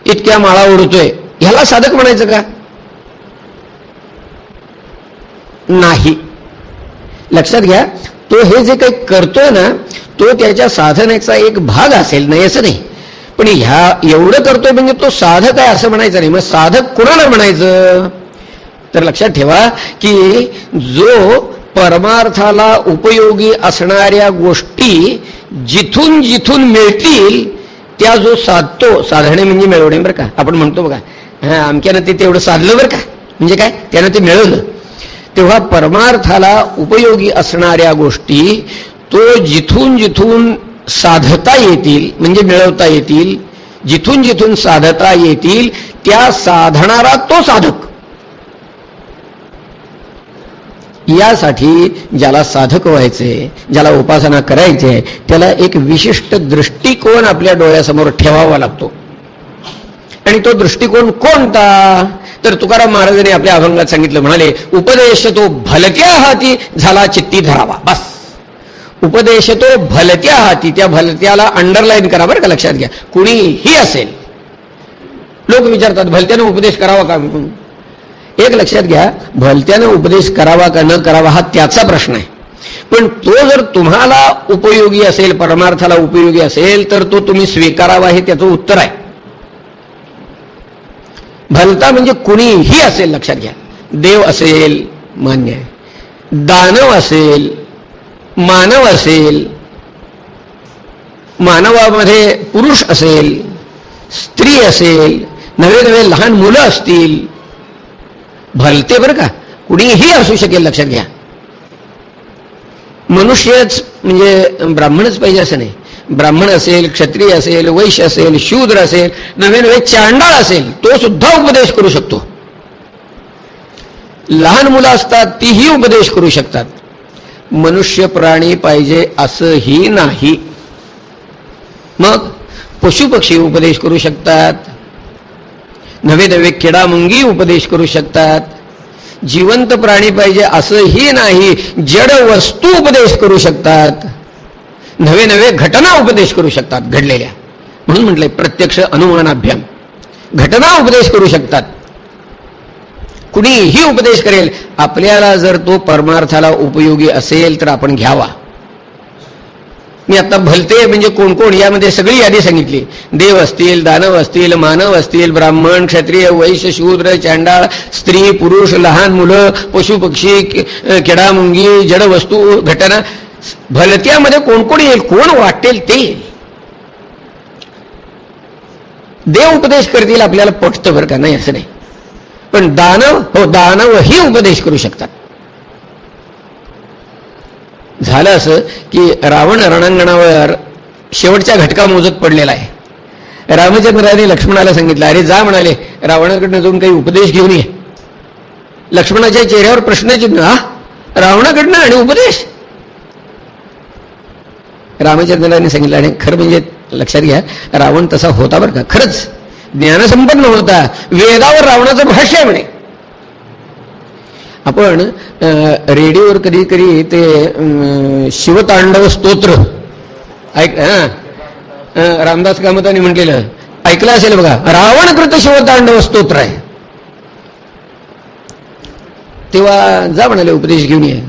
इतक्या माळा ओढतोय. ह्याला साधक म्हणायचं का? नाही. लक्षात घ्या तो हे जे काही करतोय ना तो त्याच्या साधनेचा एक भाग असेल नाही असं नाही. पण ह्या एवढं करतोय म्हणजे तो साधक आहे असं म्हणायचं नाही. मग साधक कुणाला म्हणायचं? तर लक्षात ठेवा की जो परमार्थाला उपयोगी असणाऱ्या गोष्टी जिथून जिथून मिळतील त्या जो साधतो साधणे म्हणजे मिळवणे बरं का. आपण म्हणतो बघा हा अमक्यानं ते तेवढं साधलं बरं का. म्हणजे काय? त्यानं ते मिळवलं. तेव्हा परमार्थाला उपयोगी असणाऱ्या गोष्टी तो जिथून जिथून साधता येतील म्हणजे मिळवता येतील जिथून जिथून साधता येतील त्या साधणारा तो साधक. यासाठी ज्याला साधक व्हायचे ज्याला उपासना करायचे त्याला एक विशिष्ट दृष्टिकोन आपल्या डोळ्यासमोर ठेवावा लागतो. आणि तो दृष्टिकोन कोणता? तर तुकाराम महाराजांनी आपल्या अभंगात सांगितलं म्हणाले उपदेश तो भलक्या हाती झाला चित्ती धरावा. बस. उपदेश तो भलत्या हाती त्या भलत्याला अंडरलाईन करा बरं का लक्षात घ्या. कुणीही असेल. लोक विचारतात भलत्यानं उपदेश करावा का? एक लक्षात घ्या भलत्यानं उपदेश करावा का न करावा हा त्याचा प्रश्न आहे. पण तो जर तुम्हाला उपयोगी असेल परमार्थाला उपयोगी असेल तर तो तुम्ही स्वीकारावा हे त्याचं उत्तर आहे. भलता म्हणजे कुणीही असेल लक्षात घ्या. देव असेल मान्य आहे. दानव असेल मानव असेल मानवामध्ये पुरुष असेल स्त्री असेल नवे नवे लहान मुलं असतील भलते बरं का. कुणीही असू शकेल लक्षात घ्या. मनुष्यच म्हणजे ब्राह्मणच पाहिजे असं नाही. ब्राह्मण असेल क्षत्रिय असेल वैश्य असेल शूद्र असेल नवे नवे चांडाळ असेल तो सुद्धा उपदेश करू शकतो. लहान मुलं असतात तीही उपदेश करू शकतात. मनुष्य प्राणी पाहिजे असंही नाही. मग पशुपक्षी उपदेश करू शकतात नवे नवे किडामुंगी उपदेश करू शकतात. जिवंत प्राणी पाहिजे असंही नाही जड वस्तू उपदेश करू शकतात. नवे नवे घटना उपदेश करू शकतात घडलेल्या. म्हणून म्हटलंय प्रत्यक्ष अनुमानाभ्याम. घटना उपदेश करू शकतात. कुणीही उपदेश करेल. आपल्याला जर तो परमार्थाला उपयोगी असेल तर आपण घ्यावा. मी आता भलते म्हणजे कोण कोण यामध्ये सगळी यादी सांगितली. देव असतील दानव असतील मानव असतील ब्राह्मण क्षत्रिय वैश्य शूद्र चांडाळ स्त्री पुरुष लहान मुलं पशु पक्षी केडा मुंगी जड वस्तू घटना. भलत्यामध्ये कोण कोण येईल कोण वाटेल ते. देव उपदेश करतील आपल्याला पटतं बरं का? नाही असं नाही. पण दानव हो दानवही उपदेश करू शकतात. झालं असं की रावण रणांगणावर शेवटच्या घटका मोजत पडलेला आहे. रामचंद्राने लक्ष्मणाला सांगितलं अरे जा म्हणाले रावणाकडनं जाऊन काही उपदेश घेऊन ये. लक्ष्मणाच्या चेहऱ्यावर प्रश्नचिन्ह हा? रावणाकडनं आणि उपदेश? रामचंद्राने सांगितलं आणि खरं म्हणजे लक्षात घ्या रावण तसा होता बरं का? खरंच ज्ञानसंपन्न होता. वेदावर रावणाचं भाष्य म्हणे. आपण रेडिओवर कधी कधी ते शिवतांडव स्तोत्र ऐक रामदास कामतांनी म्हटलेलं ऐकलं असेल बघा रावण कृत शिवतांडव स्तोत्र आहे. तेव्हा जा म्हणाले उपदेश घेऊन ये.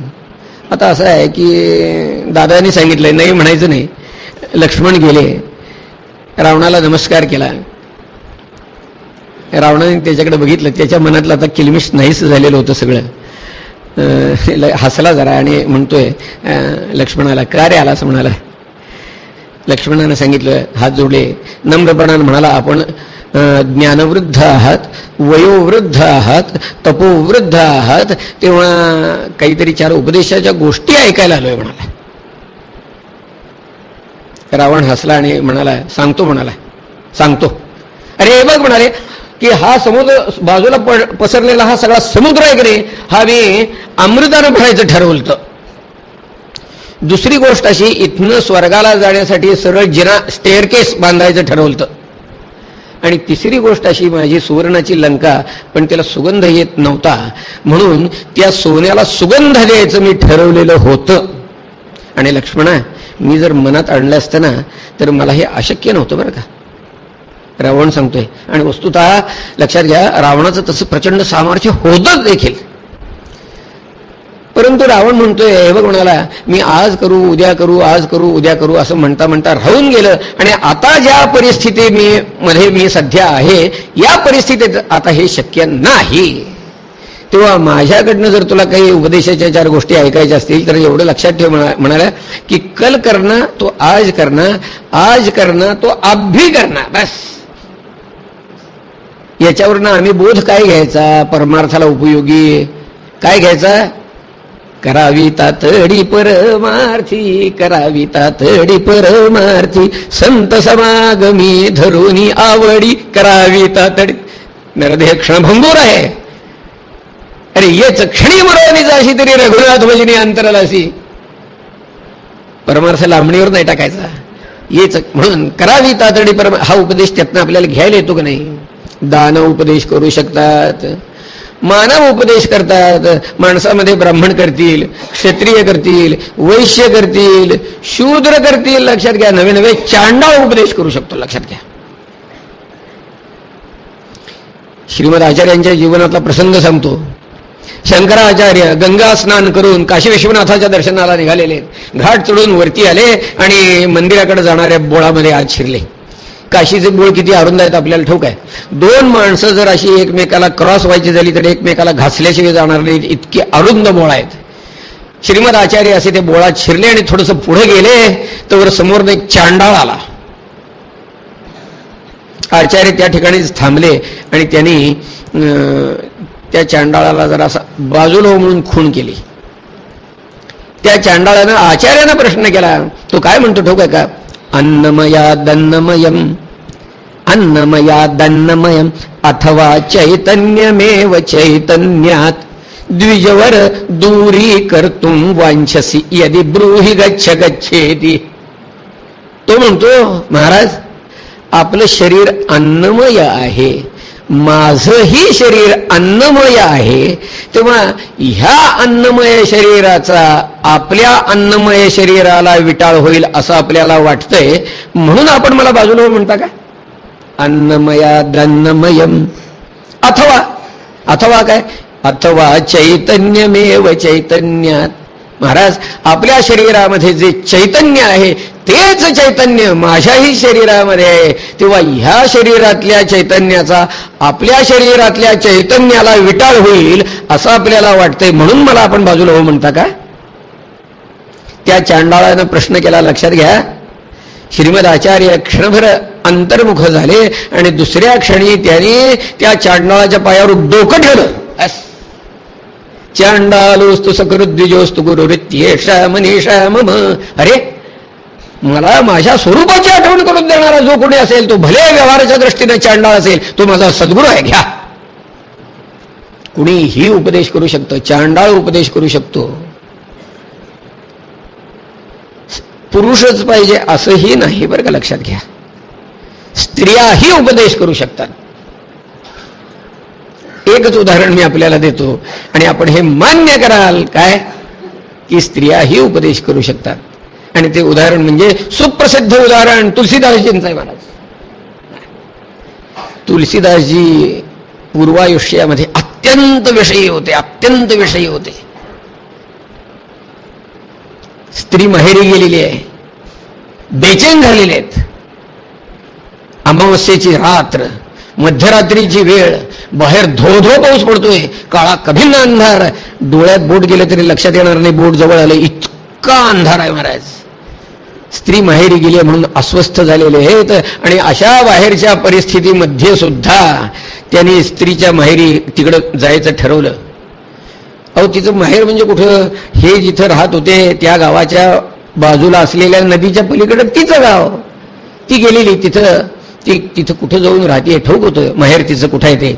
आता असं आहे की दादानी सांगितलंय नाही म्हणायचं नाही. लक्ष्मण गेले. रावणाला नमस्कार केला. रावणाने त्याच्याकडे बघितलं त्याच्या मनातलं आता किलमिश नाहीस झालेलं होतं सगळं. हसला जरा आणि म्हणतोय लक्ष्मणाला का रे आला असं म्हणाला. लक्ष्मणानं सांगितलं हात जोडले. नम्रपणानं म्हणाला आपण ज्ञानवृद्ध आहात वयोवृद्ध आहात तपोवृद्ध आहात तेव्हा काहीतरी चार उपदेशाच्या गोष्टी ऐकायला आलोय म्हणाला. रावण हसला आणि म्हणाला सांगतो म्हणाला. सांगतो. अरे बघ म्हणाले की हा समुद्र बाजूला पसरलेला हा सगळा समुद्र आहे की हा मी अमृतानं भरायचं ठरवलं दुसरी गोष्ट अशी इथनं स्वर्गाला जाण्यासाठी सरळ जिना स्टेअरकेस बांधायचं ठरवलं आणि तिसरी गोष्ट अशी माझी सुवर्णाची लंका पण त्याला सुगंध येत नव्हता. म्हणून त्या सोन्याला सुगंध द्यायचं मी ठरवलेलं होतं. आणि लक्ष्मणा मी जर मनात आणलं असतं ना तर मला हे अशक्य नव्हतं बरं का. रावण सांगतोय. आणि वस्तुत लक्षात घ्या रावणाचं तसं प्रचंड सामर्थ्य होतच देखील. परंतु रावण म्हणतोय हे बघ म्हणाला मी आज करू उद्या करू आज करू उद्या करू असं म्हणता म्हणता राहून गेलं. आणि आता ज्या परिस्थिती मी मध्ये मी सध्या आहे या परिस्थितीत आता हे शक्य नाही. तेव्हा माझ्याकडनं जर तुला काही उपदेशाच्या चार गोष्टी ऐकायच्या असतील तर एवढं लक्षात ठेव म्हणाला की कल करणं तो आज करणं आज करणं तो अभि करणं. बस. याच्यावरनं आम्ही बोध काय घ्यायचा? परमार्थाला उपयोगी काय घ्यायचा? करावी तातडी परमार्थी करावी तातडी परमार्थी. संत समागमी धरुनी आवडी करावी तातडी. नरदेह क्षणभंगूर आहे. अरे येच क्षणी मरवणी जाशी तरी रघुनाथ भजनी अंतराला अशी परमार्थ लांबणीवर नाही टाकायचा. येच म्हणून करावी तातडी परमा हा उपदेश त्यातनं आपल्याला घ्यायला येतो का नाही? दान उपदेश करू शकतात. मानव उपदेश करतात. माणसामध्ये ब्राह्मण करतील क्षत्रिय करतील वैश्य करतील शूद्र करतील लक्षात घ्या. नवे नवे चांडाळ उपदेश करू शकतो लक्षात घ्या. श्रीमद आचार्यांच्या जीवनातला प्रसंग सांगतो. शंकराचार्य गंगा स्नान करून काशी विश्वनाथाच्या दर्शनाला निघालेले. घाट चढून वरती आले आणि मंदिराकडे जाणाऱ्या बोळामध्ये आज शिरले. काशीचे मूळ किती अरुंद आहेत आपल्याला ठोक आहे. दोन माणसं जर अशी एकमेकाला क्रॉस व्हायची झाली तर एकमेकाला घासल्याशिवाय जाणार नाही इतकी अरुंद मोळ आहेत. श्रीमद आचार्य असे ते बोळात शिरले आणि थोडंसं पुढे गेले तर समोर एक चांडाळ आला. आचार्य त्या ठिकाणीच थांबले आणि त्यांनी त्या चांडाळाला जरा असा बाजूला म्हणून खूण केली. त्या चांडाळानं आचार्यानं प्रश्न केला तो काय म्हणतो ठोक आहे का? अन्नमया दन्नमयम् अन्नमया दन्नमयम् अथवा चैतन्यमेव चैतन्यात् द्विजवर दूरीकर्तुं वांछसी यदि ब्रूही गच्छ गच्छेती तो म्हणतो महाराज आपलं शरीर अन्नमय आहे माझंही शरीर अन्नमय आहे तेव्हा ह्या अन्नमय शरीराचा आपल्या अन्नमय शरीराला विटाळ होईल असं आपल्याला वाटतंय. म्हणून आपण मला बाजूला म्हणता का? अन्नमयादन्नमयम अथवा अथवा काय? अथवा चैतन्यमेव चैतन्यात. महाराज आपल्या शरीरामध्ये जे चैतन्य आहे तेच चैतन्य माझ्याही शरीरामध्ये आहे. तेव्हा ह्या शरीरातल्या चैतन्याचा आपल्या शरीरातल्या चैतन्याला विटाळ होईल असं आपल्याला वाटतंय. म्हणून मला आपण बाजूला हो म्हणता का? त्या चांडाळानं प्रश्न केला लक्षात घ्या. श्रीमद आचार्य क्षणभर अंतर्मुख झाले आणि दुसऱ्या क्षणी त्याने त्या चांडाळाच्या पायावर डोकं ठेवलं. बस. चांडालोस्तु सकृद्विजोस्तु गुरुरित्येषा मनीषा मम अरे मला माझ्या स्वरूपाची आठवण करून देणारा जो कोणी असेल तो भले व्यवहाराच्या दृष्टीने चांडाळ असेल तो माझा सद्गुरू आहे घ्या. कुणीही उपदेश करू शकतो चांडाळ उपदेश करू शकतो. पुरुषच पाहिजे असंही नाही बरं का लक्षात घ्या. स्त्रियाही उपदेश करू शकतात. एकच उदाहरण मी आपल्याला देतो. आणि आपण हे मान्य कराल काय? की स्त्रियाही उपदेश करू शकतात. आणि ते उदाहरण म्हणजे सुप्रसिद्ध उदाहरण तुलसीदासजींचं आहे महाराज तुलसीदासजी पूर्वायुष्यामध्ये अत्यंत विषयी होते अत्यंत विषयी होते. स्त्री माहेरी गेलेली आहे. बेचैन झालेले आहेत. अमावस्येची रात्र मध्यरात्रीची वेळ. बाहेर धो धो पाऊस पडतोय. काळा कभिन्न अंधार. डोळ्यात बोट गेले तरी लक्षात येणार नाही बोट जवळ आलं इतका अंधार आहे महाराज. स्त्री माहेरी गेली आहे म्हणून अस्वस्थ झालेले आहेत. आणि अशा बाहेरच्या परिस्थितीमध्ये सुद्धा त्यांनी स्त्रीच्या माहेरी तिकडं जायचं ठरवलं. अहो तिचं माहेर म्हणजे कुठं? हे जिथं राहत होते त्या गावाच्या बाजूला असलेल्या नदीच्या पलीकडं तिचं गाव. ती गेलेली तिथं. ती तिथं कुठं जाऊन राहते ठोक होतं. माहेर तिचं कुठं आहे ते?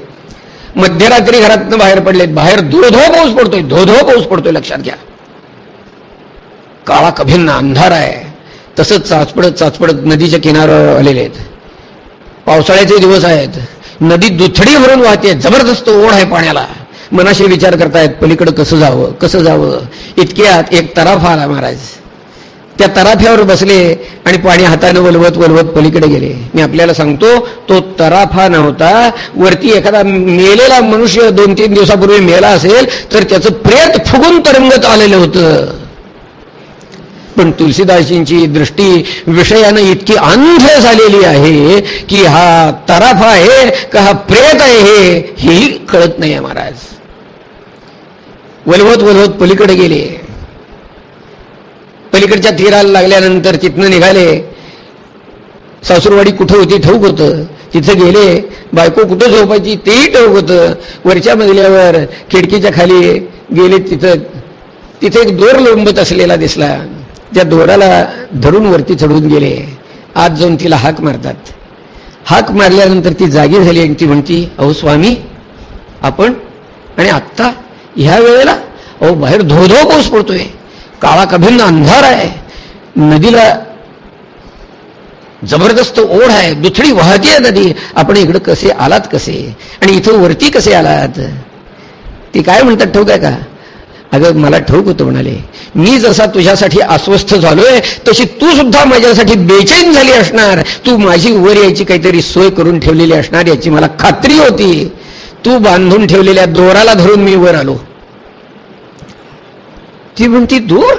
मध्यरात्री घरातनं बाहेर पडलेत. बाहेर धो पाऊस पडतोय धो धो पाऊस पडतोय लक्षात घ्या. काळा कभिन्न अंधार आहे. तसंच चाचपडत चाचपडत नदीच्या किनाऱ्यावर आलेले आहेत. पावसाळ्याचे दिवस आहेत. नदी दुथडी भरून वाहते जबरदस्त ओढ आहे पाण्याला. मनाशी विचार करतायत पलीकडं कसं जावं कसं जावं? इतक्यात एक तराफा आला महाराज. त्या तराफ्यावर बसले आणि पाणी हाताने वलवत वलवत पलीकडे गेले. मी आपल्याला सांगतो तो तराफा नव्हता. वरती एखादा मेलेला मनुष्य दोन तीन दिवसापूर्वी मेला असेल तर त्याचं प्रेत फुगून तरंगत आलेलं होतं. पण तुलसीदासजींची दृष्टी विषयानं इतकी अंध झालेली आहे की हा तराफा आहे का हा प्रेत आहे हे हेही कळत नाही महाराज. वलवत वलवत पलीकडे गेले. पलीकडच्या तीराला लागल्यानंतर तिथनं निघाले. सासूरवाडी कुठं होती ठाऊक होतं. तिथं गेले. बायको कुठं झोपायची तेही ठाऊक होतं. वरच्या मजल्यावर खिडकीच्या खाली गेले तिथं. तिथे एक दोर लोंबत असलेला दिसला. त्या दोराला धरून वरती चढून गेले. आज जाऊन तिला हाक मारतात. हाक मारल्यानंतर ती जागी झाली आणि ती म्हणती अहो स्वामी आपण आणि आत्ता ह्या वेळेला अहो बाहेर धोधो पाऊस पडतोय. काळा कभिन्न अंधार आहे नदीला जबरदस्त ओढ आहे दुथडी वाहतीये नदी. आपण इकडं कसे आलात कसे? आणि इथं वरती कसे आलात? ते काय म्हणतात ठोक आहे का? अगं मला ठाऊक होतं म्हणाले. मी जसा तुझ्यासाठी अस्वस्थ झालोय तशी तू सुद्धा माझ्यासाठी बेचैन झाली असणार. तू माझी वर यायची काहीतरी सोय करून ठेवलेली असणार याची मला खात्री होती. तू बांधून ठेवलेल्या दोराला धरून मी वर आलो. ती म्हणती दूर?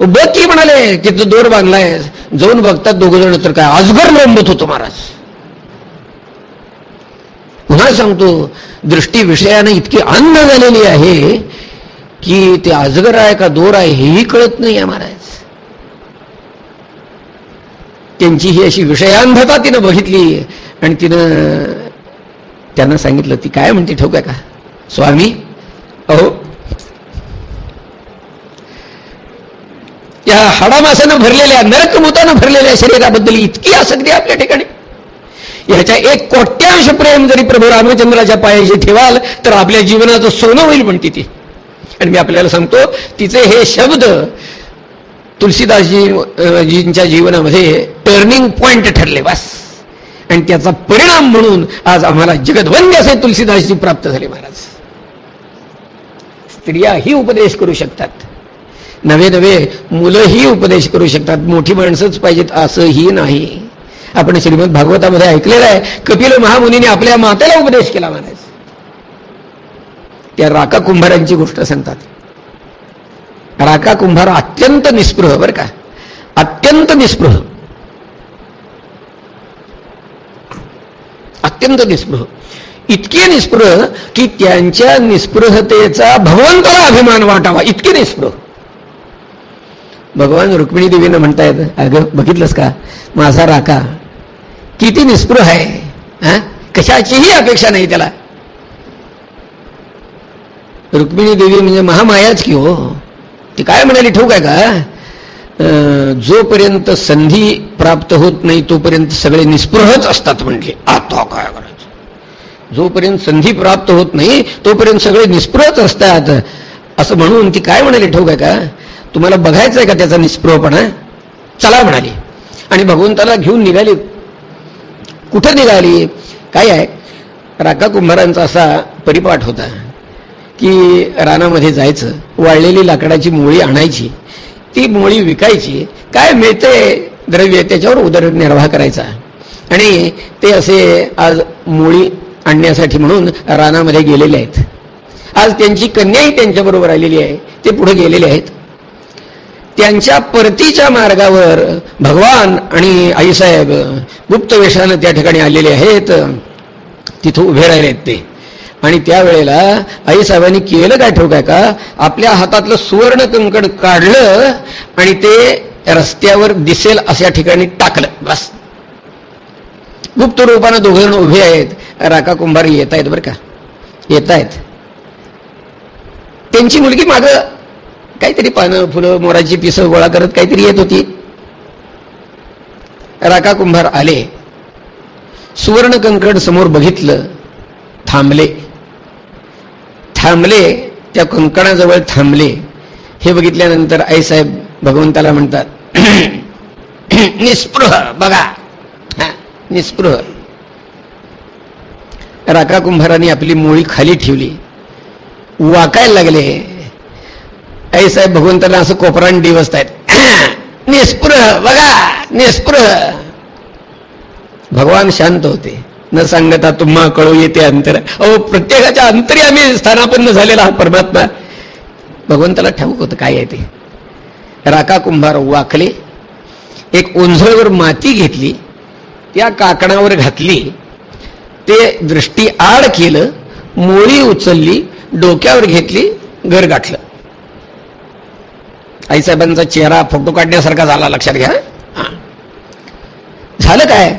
बघ की म्हणाले तिथं दोर बांधलाय. जाऊन बघतात दोघ जण तर काय अजगर लोंबत होतो महाराज. पुन्हा सांगतो दृष्टी विषयानं इतकी अंध झालेली आहे की ते अजगर आहे का दोर आहे हेही कळत नाही आहे महाराज. त्यांची ही अशी विषयांधता तिनं बघितली आणि तिनं त्यांना सांगितलं ती काय म्हणते ठेवू काय का? स्वामी अहो या हाडामासानं भरलेल्या नरकमुतानं भरलेल्या शरीराबद्दल इतकी आसक्ती आपल्या ठिकाणी. ह्याच्या एक कोट्यांश प्रेम जरी प्रभू रामचंद्राच्या पायाशी ठेवाल तर आपल्या जीवनाचं सोनं होईल म्हणते ती. आणि मी आपल्याला सांगतो तिचे हे शब्द तुलसीदासजींच्या जीवनामध्ये टर्निंग पॉइंट ठरले बस. आणि त्याचा परिणाम म्हणून आज आम्हाला जगदवंद्य असे तुलसीदासजी प्राप्त झाले महाराज. स्त्रिया ही उपदेश करू शकतात. नवे नवे मुलंही उपदेश करू शकतात. मोठी माणसंच पाहिजेत असंही नाही. आपण श्रीमद भागवतामध्ये ऐकलेलं आहे कपिल महामुनीने आपल्या मातेला उपदेश केला म्हणायचं. त्या राका कुंभारांची गोष्ट सांगतात. राका कुंभार अत्यंत निस्पृह बरं का? अत्यंत निस्पृह. अत्यंत निस्पृह. इतके निस्पृह की त्यांच्या निस्पृहतेचा भगवंताला अभिमान वाटावा. इतके निस्पृह. भगवान रुक्मिणी देवीनं म्हणतायत अगं बघितलंस का? माझा राका किती निस्पृह आहे हा? कशाचीही अपेक्षा नाही त्याला. रुक्मिणी देवी म्हणजे महामायाच की हो? ती काय म्हणाली ठोक आहे का? जोपर्यंत संधी प्राप्त होत नाही तोपर्यंत सगळे निस्पृहच असतात म्हणजे आता काय करायचं? जोपर्यंत संधी प्राप्त होत नाही तोपर्यंत सगळे निस्पृहच असतात. असं म्हणून ती काय म्हणाली ठेवू काय का? तुम्हाला बघायचं आहे का त्याचा निस्पृहपणा चला म्हणाली. आणि भगवंताला घेऊन निघाली. कुठं निघाली? काय आहे? राका कुंभारांचा असा परिपाठ होता की रानामध्ये जायचं वाळलेली लाकडाची मोळी आणायची ती मोळी विकायची काय मिळते द्रव्य त्याच्यावर उदरनिर्वाह करायचा. आणि ते असे आज मोळी आणण्यासाठी म्हणून रानामध्ये गेलेले आहेत. आज त्यांची कन्याही त्यांच्याबरोबर आलेली आहे. ते पुढे गेलेले आहेत. त्यांच्या परतीच्या मार्गावर भगवान आणि आईसाहेब गुप्त वेशानं त्या ठिकाणी आलेले आहेत. तिथं उभे राहिले आहेत ते. आणि त्यावेळेला आईसाहेबांनी केलं काय ठोक आहे का? आपल्या हातातलं सुवर्ण कंकण काढलं आणि ते रस्त्यावर दिसेल अशा ठिकाणी टाकलं. बस. गुप्त रूपानं दोघ जण उभे आहेत. राका कुंभारी येत आहेत बरं का? येत आहेत त्यांची मुलगी मागं काहीतरी पानं फुलं मोराची पिसं गोळा करत काहीतरी येत होती. राका कुंभार आले. सुवर्ण कंकण समोर बघितलं. थांबले. थांबले त्या कंकणाजवळ थांबले. हे बघितल्यानंतर आईसाहेब भगवंताला म्हणतात निस्पृह बघा. हा, निस्पृह. राका कुंभाराने आपली मोळी खाली ठेवली. वाकायला लागले आई साहेब भगवंताला असं कोपरान डिवसत आहेत. निस्पृह बघा निस्पृह. भगवान शांत होते. न सांगता तुम्हा कळू येते अंतर. अहो प्रत्येकाच्या अंतरी आम्ही स्थानापन्न झालेला हा परमात्मा. भगवंताला ठाऊक होतं काय आहे ते. राका कुंभार वाकले एक ओंझळवर माती घेतली त्या काकणावर घातली ते दृष्टी आड केलं मोळी उचलली डोक्यावर घेतली घर गाठलं. आईसाहेबांचा चेहरा फोटो काढण्यासारखा झाला लक्षात घ्या. हा. झालं काय?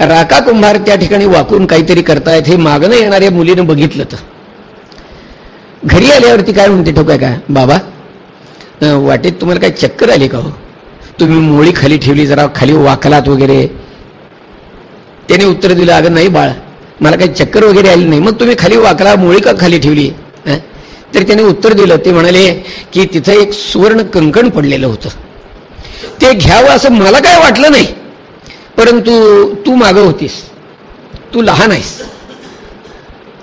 राका कुंभार त्या ठिकाणी वाकून काहीतरी करतायत हे मागणं येणाऱ्या मुलीनं बघितलं तर. घरी आल्यावरती काय म्हणते ठोकाय का? बाबा वाटेत तुम्हाला काय चक्कर आली का हो? तुम्ही मोळी खाली ठेवली जरा खाली वाकलात वगैरे. त्याने उत्तर दिलं अगं नाही बाळ मला काही चक्कर वगैरे आली नाही. मग तुम्ही खाली वाकला मोळी का खाली ठेवली? तर त्याने उत्तर दिलं ते म्हणाले की तिथं एक सुवर्ण कंकण पडलेलं होतं. ते घ्यावं असं मला काय वाटलं नाही परंतु तू मागं होतीस. तू लहान आहेस.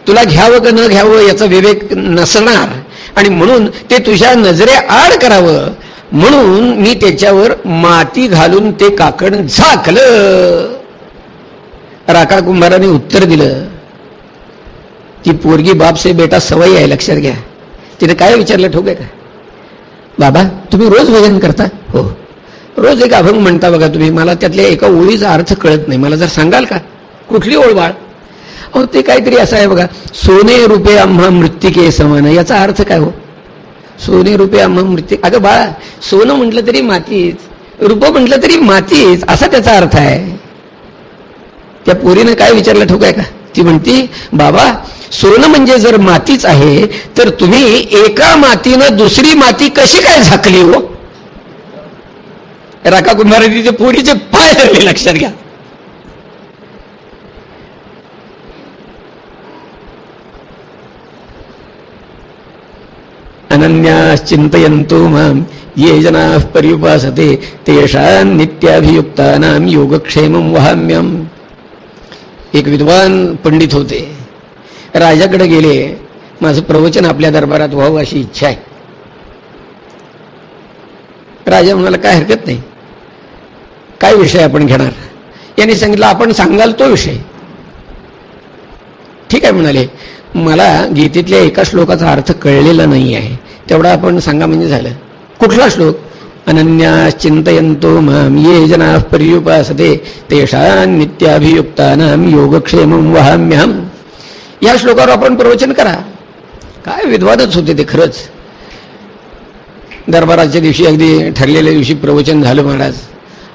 तुला घ्यावं का न घ्यावं याचा विवेक नसणार. आणि म्हणून ते तुझ्या नजरे आड करावं. म्हणून मी त्याच्यावर माती घालून ते काकण झाकलं. राका कुंभाराने उत्तर दिलं ती पोरगी बाप से बेटा सवयी आहे लक्षात घ्या. तिने काय विचारलं ठोक आहे का? बाबा तुम्ही रोज भजन करता? हो. रोज एक अभंग म्हणता बघा तुम्ही. मला त्यातल्या एका ओळीचा अर्थ कळत नाही. मला जर सांगाल का? कुठली ओळ बाळ? अहो ते काहीतरी असं आहे बघा. सोने रुपे आम्हा मृत्तिके समान. याचा अर्थ काय हो? सोने रुपे आम्हा मृत्यू अगं बाळा सोनं म्हटलं तरी मातीच. रुप म्हटलं तरी मातीच. असा त्याचा अर्थ आहे. त्या पोरीनं काय विचारलं ठोक आहे का? ती म्हणती बाबा सोनं म्हणजे जर मातीच आहे तर तुम्ही एका मातीनं दुसरी माती कशी काय झाकली हो? राका कुंभारांनी ते पोरीचे पाय धरले लक्षात घ्या. अनन्याश्चिंतयन्तो मां ये जनाः पर्युपासते तेषां नित्याभियुक्तानां योगक्षेमं वहाम्यम्। एक विद्वान पंडित होते. राजाकडे गेले. माझं प्रवचन आपल्या दरबारात व्हावं अशी इच्छा आहे. राजा म्हणाला काय हरकत नाही. काय विषय आपण घेणार? यांनी सांगितलं आपण सांगाल तो विषय. ठीक आहे म्हणाले मला गीतेतल्या एका श्लोकाचा अर्थ कळलेला नाही आहे. तेवढा आपण सांगा म्हणजे झालं. कुठला श्लोक? अनन्या चिंतयंतो माम ये जना पर्युपासते तेषां नित्याभियुक्तानां योगक्षेम वहाम्यहम। या श्लोकावर आपण प्रवचन करा। काय विद्वादच होते ते खरंच. दरबाराच्या दिवशी अगदी ठरलेल्या दिवशी प्रवचन झालं महाराज.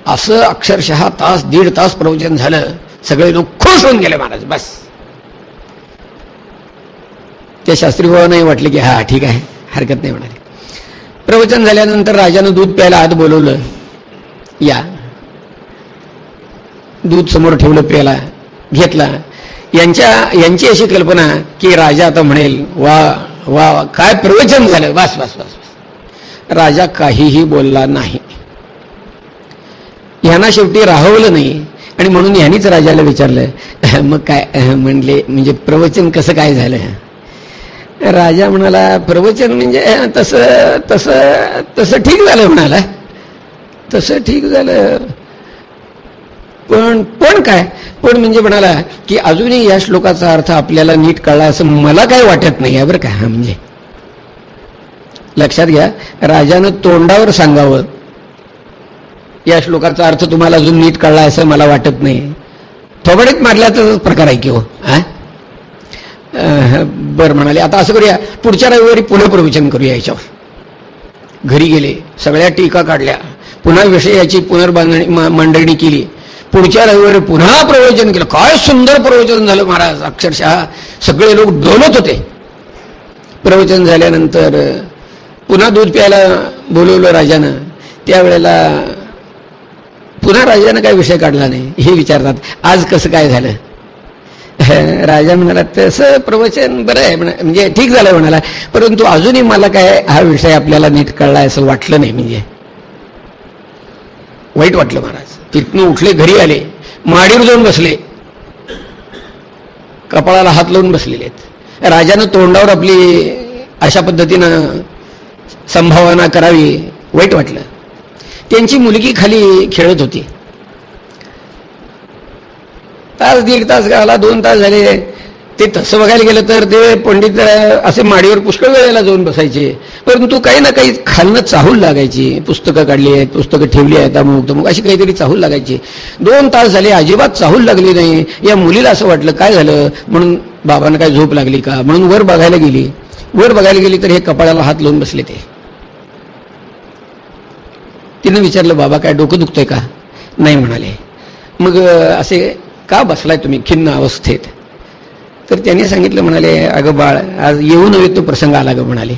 असं अक्षरशः तास दीड तास प्रवचन झालं. सगळे लोक खुश होऊन गेले महाराज बस. त्या शास्त्री भावानंही वाटले की हा ठीक आहे हरकत नाही म्हणाले. प्रवचन झाल्यानंतर राजानं दूध प्यायला आत बोलवलं. या. दूध समोर ठेवलं प्यायला घेतला. यांच्या यांची अशी कल्पना की राजा आता म्हणेल वा वा काय प्रवचन झालं. बस बस बस बस. राजा काहीही बोलला नाही. ह्यांना शेवटी राहवलं नाही. आणि म्हणून ह्यांनीच राजाला विचारलं मग काय? म्हणले म्हणजे प्रवचन कसं काय झालं? राजा म्हणाला प्रवचन म्हणजे तसं तसं तसं ठीक झालं म्हणाला. तसं ठीक झालं. पण पण काय? पण म्हणजे म्हणाला की अजूनही या श्लोकाचा अर्थ आपल्याला नीट कळला असं मला काय वाटत नाही आहे बरं का? हा म्हणजे. लक्षात घ्या राजानं तोंडावर सांगावं. या श्लोकाचा अर्थ तुम्हाला अजून नीट कळला असं मला वाटत नाही. थोबडीत मारल्याचाच प्रकार आहे की हो हा? बरं म्हणाले. आता असं करूया पुढच्या रविवारी पुन्हा प्रवचन करूया याच्यावर. घरी गेले सगळ्या टीका काढल्या पुन्हा विषयाची पुनर्बांधणी म- मांडणी केली. पुढच्या रविवारी पुन्हा प्रवचन केलं. काय सुंदर प्रवचन झालं महाराज अक्षरशः सगळे लोक डोलत होते. प्रवचन झाल्यानंतर पुन्हा दूध प्यायला बोलवलं राजानं. त्यावेळेला पुन्हा राजानं काय विषय काढला नाही हे विचारतात आज कसं काय झालं? राजा म्हणाला तसं प्रवचन बरं आहे म्हणा म्हणजे ठीक झालं म्हणाला. परंतु अजूनही मला काय हा विषय आपल्याला नीट कळला असं वाटलं नाही म्हणजे. वाईट वाटलं महाराज. तिथनं उठले घरी आले माडीवर जाऊन बसले. कपाळाला हात लावून बसलेले आहेत. राजानं तोंडावर आपली अशा पद्धतीनं संभावना करावी वाईट वाटलं. त्यांची मुलगी खाली खेळत होती. तास दीड तास गाला दोन तास झाले. ते तसं बघायला गेलं तर ते पंडित असे माडीवर पुष्कळ वेळेला जाऊन बसायचे. परंतु काही ना काही खालनं चाहूल लागायची. पुस्तकं काढली आहेत पुस्तकं ठेवली आहेत अमुक तमुक अशी काहीतरी चाहूल लागायची. दोन तास झाले अजिबात चाहूल लागली नाही. या मुलीला असं वाटलं काय झालं? म्हणून बाबांना काय झोप लागली का? म्हणून वर बघायला गेली. वर बघायला गेली तर हे कपाळाला हात लावून बसले ते. तिनं विचारलं बाबा काय डोकं दुखतंय का? नाही म्हणाले. मग असे का बसलाय तुम्ही? खिन्न अवस्थेत. तर त्यांनी सांगितलं म्हणाले अगं बाळ आज येऊ नव्हे तो प्रसंग आला गं म्हणाले.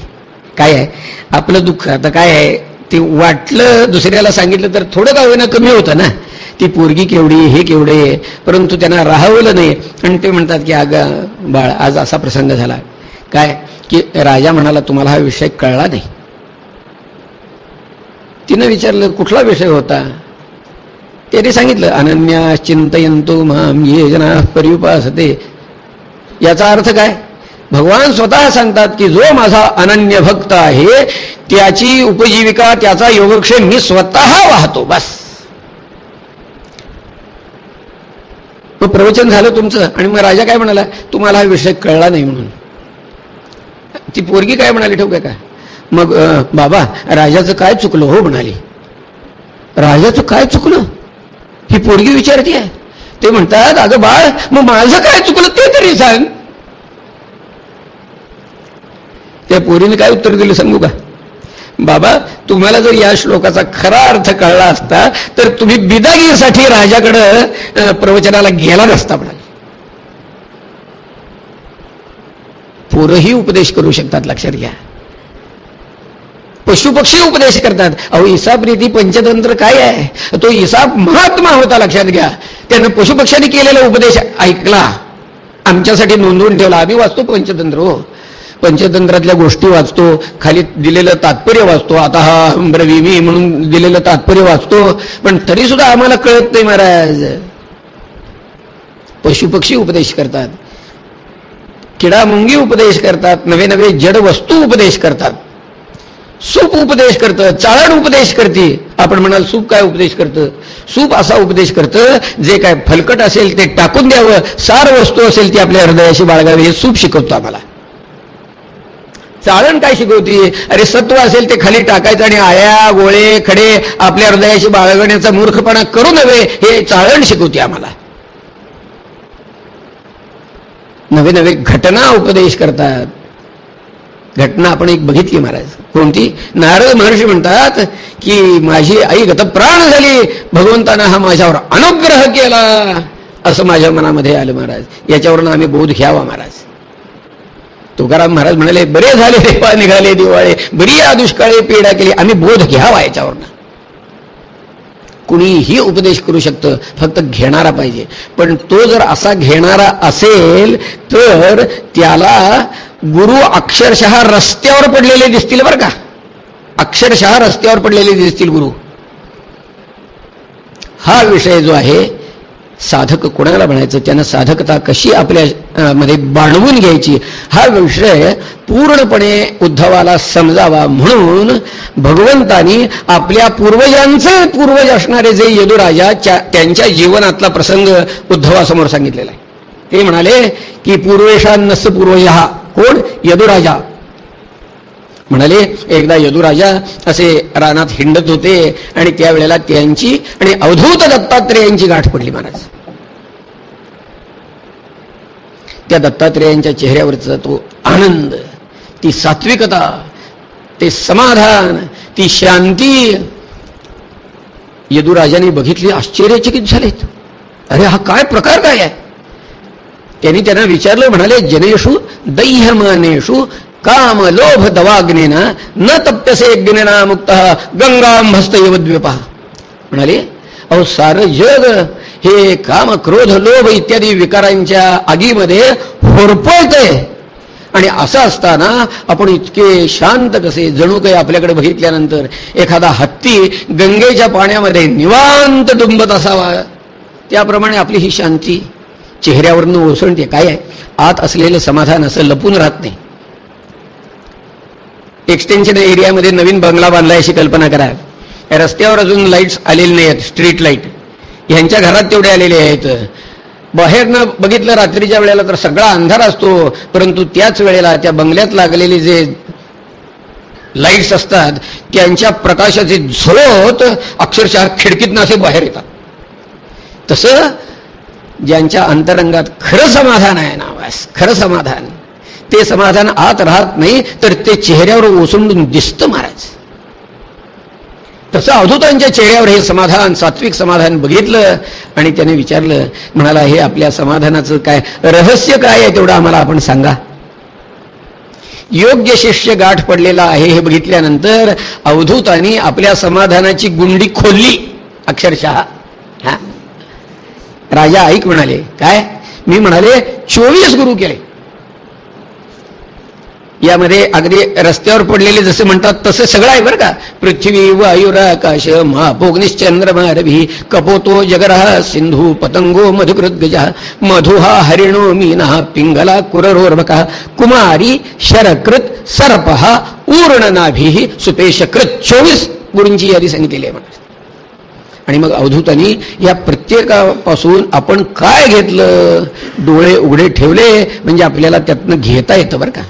काय आहे? आपलं दुःख आता काय आहे? ते वाटलं दुसऱ्याला सांगितलं तर थोडं का होईना कमी होतं ना? ती पोरगी केवढी हे केवढे परंतु त्यांना राहवलं नाही. आणि ते म्हणतात की अगं बाळ आज असा प्रसंग झाला. काय? की राजा म्हणाला तुम्हाला हा विषय कळला नाही. तिनं विचारलं कुठला विषय होता? त्याने सांगितलं अनन्या चिंतयंतो माम ये जना पर्युपासते. याचा अर्थ काय? भगवान स्वतः सांगतात की जो माझा अनन्य भक्त आहे त्याची उपजीविका त्याचा योगक्षेम मी स्वतः वाहतो. बस. मग प्रवचन झालं तुमचं आणि मग राजा काय म्हणाला? तुम्हाला हा विषय कळला नाही म्हणून. ती पोरगी काय म्हणाली ठेवू का? मग बाबा राजाचं काय चुकलं? हो म्हणाली. राजाचं काय चुकलं? ही पोरगी विचारते. ते म्हणतात अगं बाळ मग माझं काय चुकलं ते तरी सांग. त्या पोरीने काय उत्तर दिलं सांगू का? बाबा तुम्हाला जर या श्लोकाचा खरा अर्थ कळला असता तर तुम्ही बिदागीरसाठी राजाकडं प्रवचनाला गेला नसता म्हणाल. पोरंही उपदेश करू शकतात लक्षात घ्या. पशुपक्षी उपदेश करतात. अहो इसाप रीती पंचतंत्र काय आहे? तो इसाप महात्मा होता लक्षात घ्या. त्यानं पशुपक्षांनी केलेला उपदेश ऐकला. आमच्यासाठी नोंदवून ठेवला. आम्ही वाचतो पंचतंत्र हो. पंचतंत्रातल्या गोष्टी वाचतो. खाली दिलेलं तात्पर्य वाचतो. आता हा ब्रविमी म्हणून दिलेलं तात्पर्य वाचतो. पण तरी सुद्धा आम्हाला कळत नाही महाराज. पशुपक्षी उपदेश करतात. किडामुंगी उपदेश करतात. नवे नवे जड वस्तू उपदेश करतात. सूप उपदेश करतं चाळण उपदेश करते. आपण म्हणाल सूप काय उपदेश करतं? सूप असा उपदेश करतं जे काय फलकट असेल ते टाकून द्यावं सार वस्तू असेल ती आपल्या हृदयाशी बाळगावी हे सूप शिकवतो आम्हाला. चाळण काय शिकवते? अरे सत्व असेल ते खाली टाकायचं आणि आया गोळे खडे आपल्या हृदयाशी बाळगण्याचा मूर्खपणा करू नव्हे हे चाळण शिकवते आम्हाला. नवे नवे घटना उपदेश करतात. घटना आपण एक बघितली महाराज. कोणती? नारद महर्षी म्हणतात की माझी आई गतप्राण झाली. भगवंतानं हा माझ्यावर अनुग्रह केला. असं माझ्या मनामध्ये आलं महाराज. याच्यावरून आम्ही बोध घ्यावा महाराज. तुकाराम महाराज म्हणाले बरे झाले देवा निघाले दिवाळे. बरी या दुष्काळी पीडा केली. आम्ही बोध घ्यावा याच्यावरनं. कुणीही उपदेश करू शकतं फक्त घेणारा पाहिजे. पण तो जर असा घेणारा असेल तर त्याला गुरु अक्षरशः रस्त्यावर पडलेले दिसतील बरं का. अक्षरशः रस्त्यावर पडलेले दिसतील गुरु. हा विषय जो आहे साधक कोणाला म्हणायचं? त्यानं साधकता कशी आपल्या मध्ये बाणवून घ्यायची? हा विषय पूर्णपणे उद्धवाला समजावा म्हणून भगवंतानी आपल्या पूर्वजांचे पूर्वज असणारे जे यदुराजा त्यांच्या जीवनातला प्रसंग उद्धवासमोर सांगितलेला आहे. ते म्हणाले की पूर्वेशांनस पूर्वज हा कोण? यदुराजा. म्हणाले एकदा यदुराजा असे रानात हिंडत होते आणि त्यावेळेला त्यांची आणि अवधूत दत्तात्रेयांची गाठ पडली महाराज. त्या दत्तात्रेयांच्या चेहऱ्यावरचा तो आनंद ती सात्विकता ते समाधान ती शांती यदुराजाने बघितली आश्चर्यचकित झालेत. अरे हा काय प्रकार काय आहे? त्यांनी त्यांना विचारलं म्हणाले जनेषु दैहमानेषु काम लोभ दवाग्नेना न तप्यसे गिनेना मुक्त गंगांभस्त यवद्व्यपा म्हणाले अहो सारं जग हे काम क्रोध लोभ इत्यादी विकारांच्या आगीमध्ये होरपळतंय. आणि असं असताना आपण इतके शांत कसे जणू काही आपल्याकडे बघितल्यानंतर एखादा हत्ती गंगेच्या पाण्यामध्ये निवांत डुंबत असावा. त्याप्रमाणे आपली ही शांती. चेहऱ्यावरनं ओसळते काय आहे? आत असलेलं समाधान असं लपून राहत नाही. एक्सटेन्शन एरियामध्ये नवीन बंगला बांधलाय अशी कल्पना करा. रस्त्यावर अजून लाईट्स आलेले नाही आहेत स्ट्रीट लाइट ह्यांच्या घरात तेवढे आलेले आहेत. बाहेरनं बघितलं रात्रीच्या वेळेला तर सगळा अंधार असतो परंतु त्याच वेळेला त्या बंगल्यात लागलेले जे लाईट्स असतात त्यांच्या प्रकाशाचे झोत अक्षरशः खिडकीतनं असे बाहेर येतात. तसं ज्यांच्या अंतरंगात खरं समाधान आहे ना बस खरं समाधान. ते समाधान आत राहत नाही तर ते चेहऱ्यावर ओसंडून दिसतं महाराज. तसं अवधूतांच्या चेहऱ्यावर हे समाधान सात्विक समाधान बघितलं आणि त्याने विचारलं म्हणाला हे आपल्या समाधानाचं काय रहस्य काय आहे तेवढं आम्हाला आपण सांगा. योग्य शिष्य गाठ पडलेला आहे हे बघितल्यानंतर अवधूतांनी आपल्या समाधानाची गुंडी खोलली अक्षरशः. हा. राजा ऐक म्हणाले काय? मी म्हणाले चोवीस गुरु केले. यामध्ये अगदी रस्त्यावर पडलेले जसे म्हणतात तसे सगळं आहे बरं का. पृथ्वी वायुर आकाश महापोग्निश्चंद्रमा रवी कपोतो जगरः सिंधू पतंगो मधुकृद्गज मधुहा हरिणो मीना पिंगला कुररोर्भका कुमारी शरकृत सर्पहा ऊर्णनाभी सुपेशकृत चोवीस गुरूंची यादी सांगितलेली आहे मला आणि मग अवधूतांनी या प्रत्येकापासून आपण काय घेतलं? डोळे उघडे ठेवले म्हणजे आपल्याला त्यातनं घेता येतं बरं का.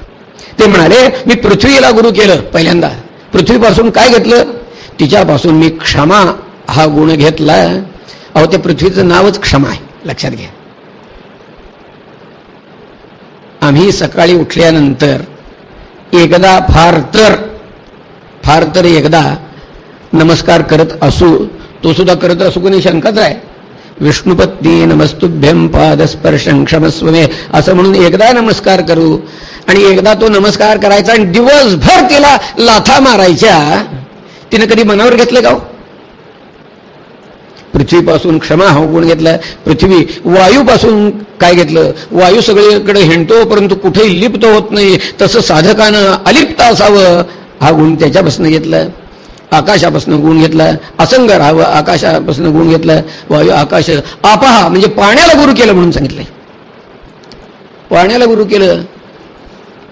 ते म्हणाले मी पृथ्वीला गुरु केलं पहिल्यांदा. पृथ्वीपासून काय घेतलं? तिच्यापासून मी क्षमा हा गुण घेतला. अहो त्या पृथ्वीचं नावच क्षमा आहे. लक्षात घ्या. आम्ही सकाळी उठल्यानंतर एकदा फार तर फार तर एकदा नमस्कार करत असू तो सुद्धा करत असू कोणी शंकाच आहे विष्णुपत्नी नमस्तुभ्यम पादस्पर्शन क्षमस्वमे असं म्हणून एकदा नमस्कार करू आणि एकदा तो नमस्कार करायचा आणि दिवसभर तिला लाथा मारायच्या तिने कधी मनावर घेतलं का हो? पृथ्वीपासून क्षमा हा गुण घेतला पृथ्वी वायूपासून काय घेतलं? वायू सगळीकडे हिंडतो परंतु कुठेही लिप्त होत नाही. तसं साधकानं अलिप्त असावं हा गुण त्याच्यापासून घेतलं. आकाशापासून गुण घेतलाय असंग राहावं आकाशापासून गुण घेतलाय वायू आकाश आपहा म्हणजे पाण्याला गुरु केलं म्हणून सांगितलंय. पाण्याला गुरु केलं.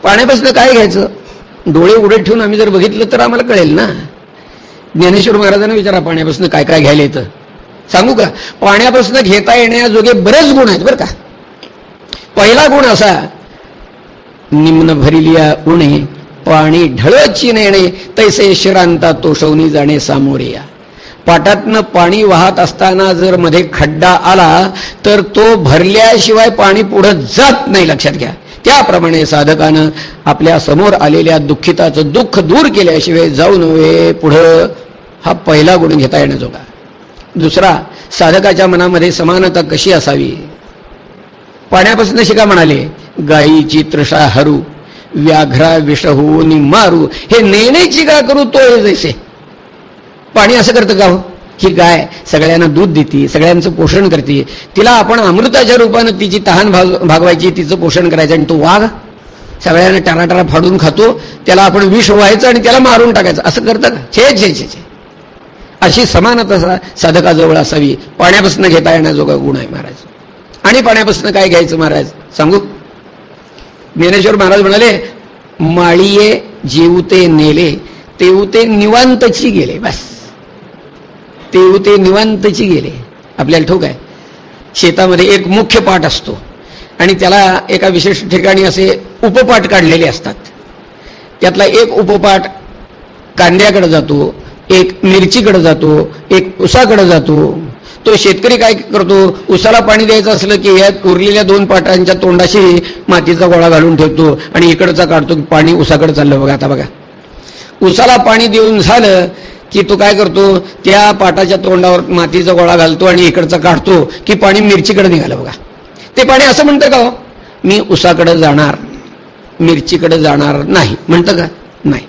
पाण्यापासून काय घ्यायचं? डोळे उडे ठेवून आम्ही जर बघितलं तर आम्हाला कळेल ना. ज्ञानेश्वर महाराजांना विचारा पाण्यापासून काय काय घ्यायला येतं? सांगू का? पाण्यापासून घेता येण्याजोगे बरेच गुण आहेत बरं का. पहिला गुण असा निम्न भरिलिया उणे पाणी ढळची नेणे तैसे शिरांता तोषवणी जाणे सामोरे या पाटातनं पाणी वाहत असताना जर मध्ये खड्डा आला तर तो भरल्याशिवाय पाणी पुढं जात नाही लक्षात घ्या. त्याप्रमाणे साधकानं आपल्यासमोर आलेल्या दुःखिताचं दुःख दूर केल्याशिवाय जाऊ नव्हे पुढं हा पहिला गुण घेता येण्याजोगा दुसरा साधकाच्या मनामध्ये समानता कशी असावी? पाण्यापासून शिका म्हणाले गायीची तृषा हरू व्याघ्रा विषहू नि मारू. हे नेण्याची का करू तो जैसे. पाणी असं करतं का हो? ही गाय सगळ्यांना दूध देते सगळ्यांचं पोषण करते. तिला आपण अमृताच्या रूपानं तिची तहान भाग भागवायची तिचं पोषण करायचं आणि तो वाघ सगळ्यांना टाराटारा फाडून खातो त्याला आपण विष व्हायचं आणि त्याला मारून टाकायचं. असं करतं का? छे छे छे छे. अशी समानता सा- साधकाजवळ असावी. पाण्यापासून घेता येण्याजोगा गुण आहे महाराज. आणि पाण्यापासून काय घ्यायचं महाराज? सांगू? ज्ञानेश्वर महाराज म्हणाले माळीये जेवते नेले तेवते निवांतची गेले. बस. तेवते निवांतची गेले. आपल्याला ठोक आहे. शेतामध्ये एक मुख्य पाठ असतो. आणि त्याला एका विशेष ठिकाणी असे उपपाठ काढलेले असतात. त्यातला एक उपपाठ कांद्याकडे जातो एक मिरचीकडे जातो एक उसाकडे जातो. तो शेतकरी काय करतो उसाला पाणी द्यायचं असलं की या उरलेल्या दोन पाटांच्या तोंडाशी मातीचा गोळा घालून ठेवतो आणि इकडचा काढतो की पाणी उसाकडे चाललं बघा आता बघा. उसाला पाणी देऊन झालं की तो काय करतो त्या पाटाच्या तोंडावर मातीचा गोळा घालतो आणि इकडचा काढतो की पाणी मिरचीकडे निघालं बघा. ते पाणी असं म्हणतं का हो? मी उसाकडे जाणार मिरचीकडे जाणार नाही. म्हणतं का? नाही.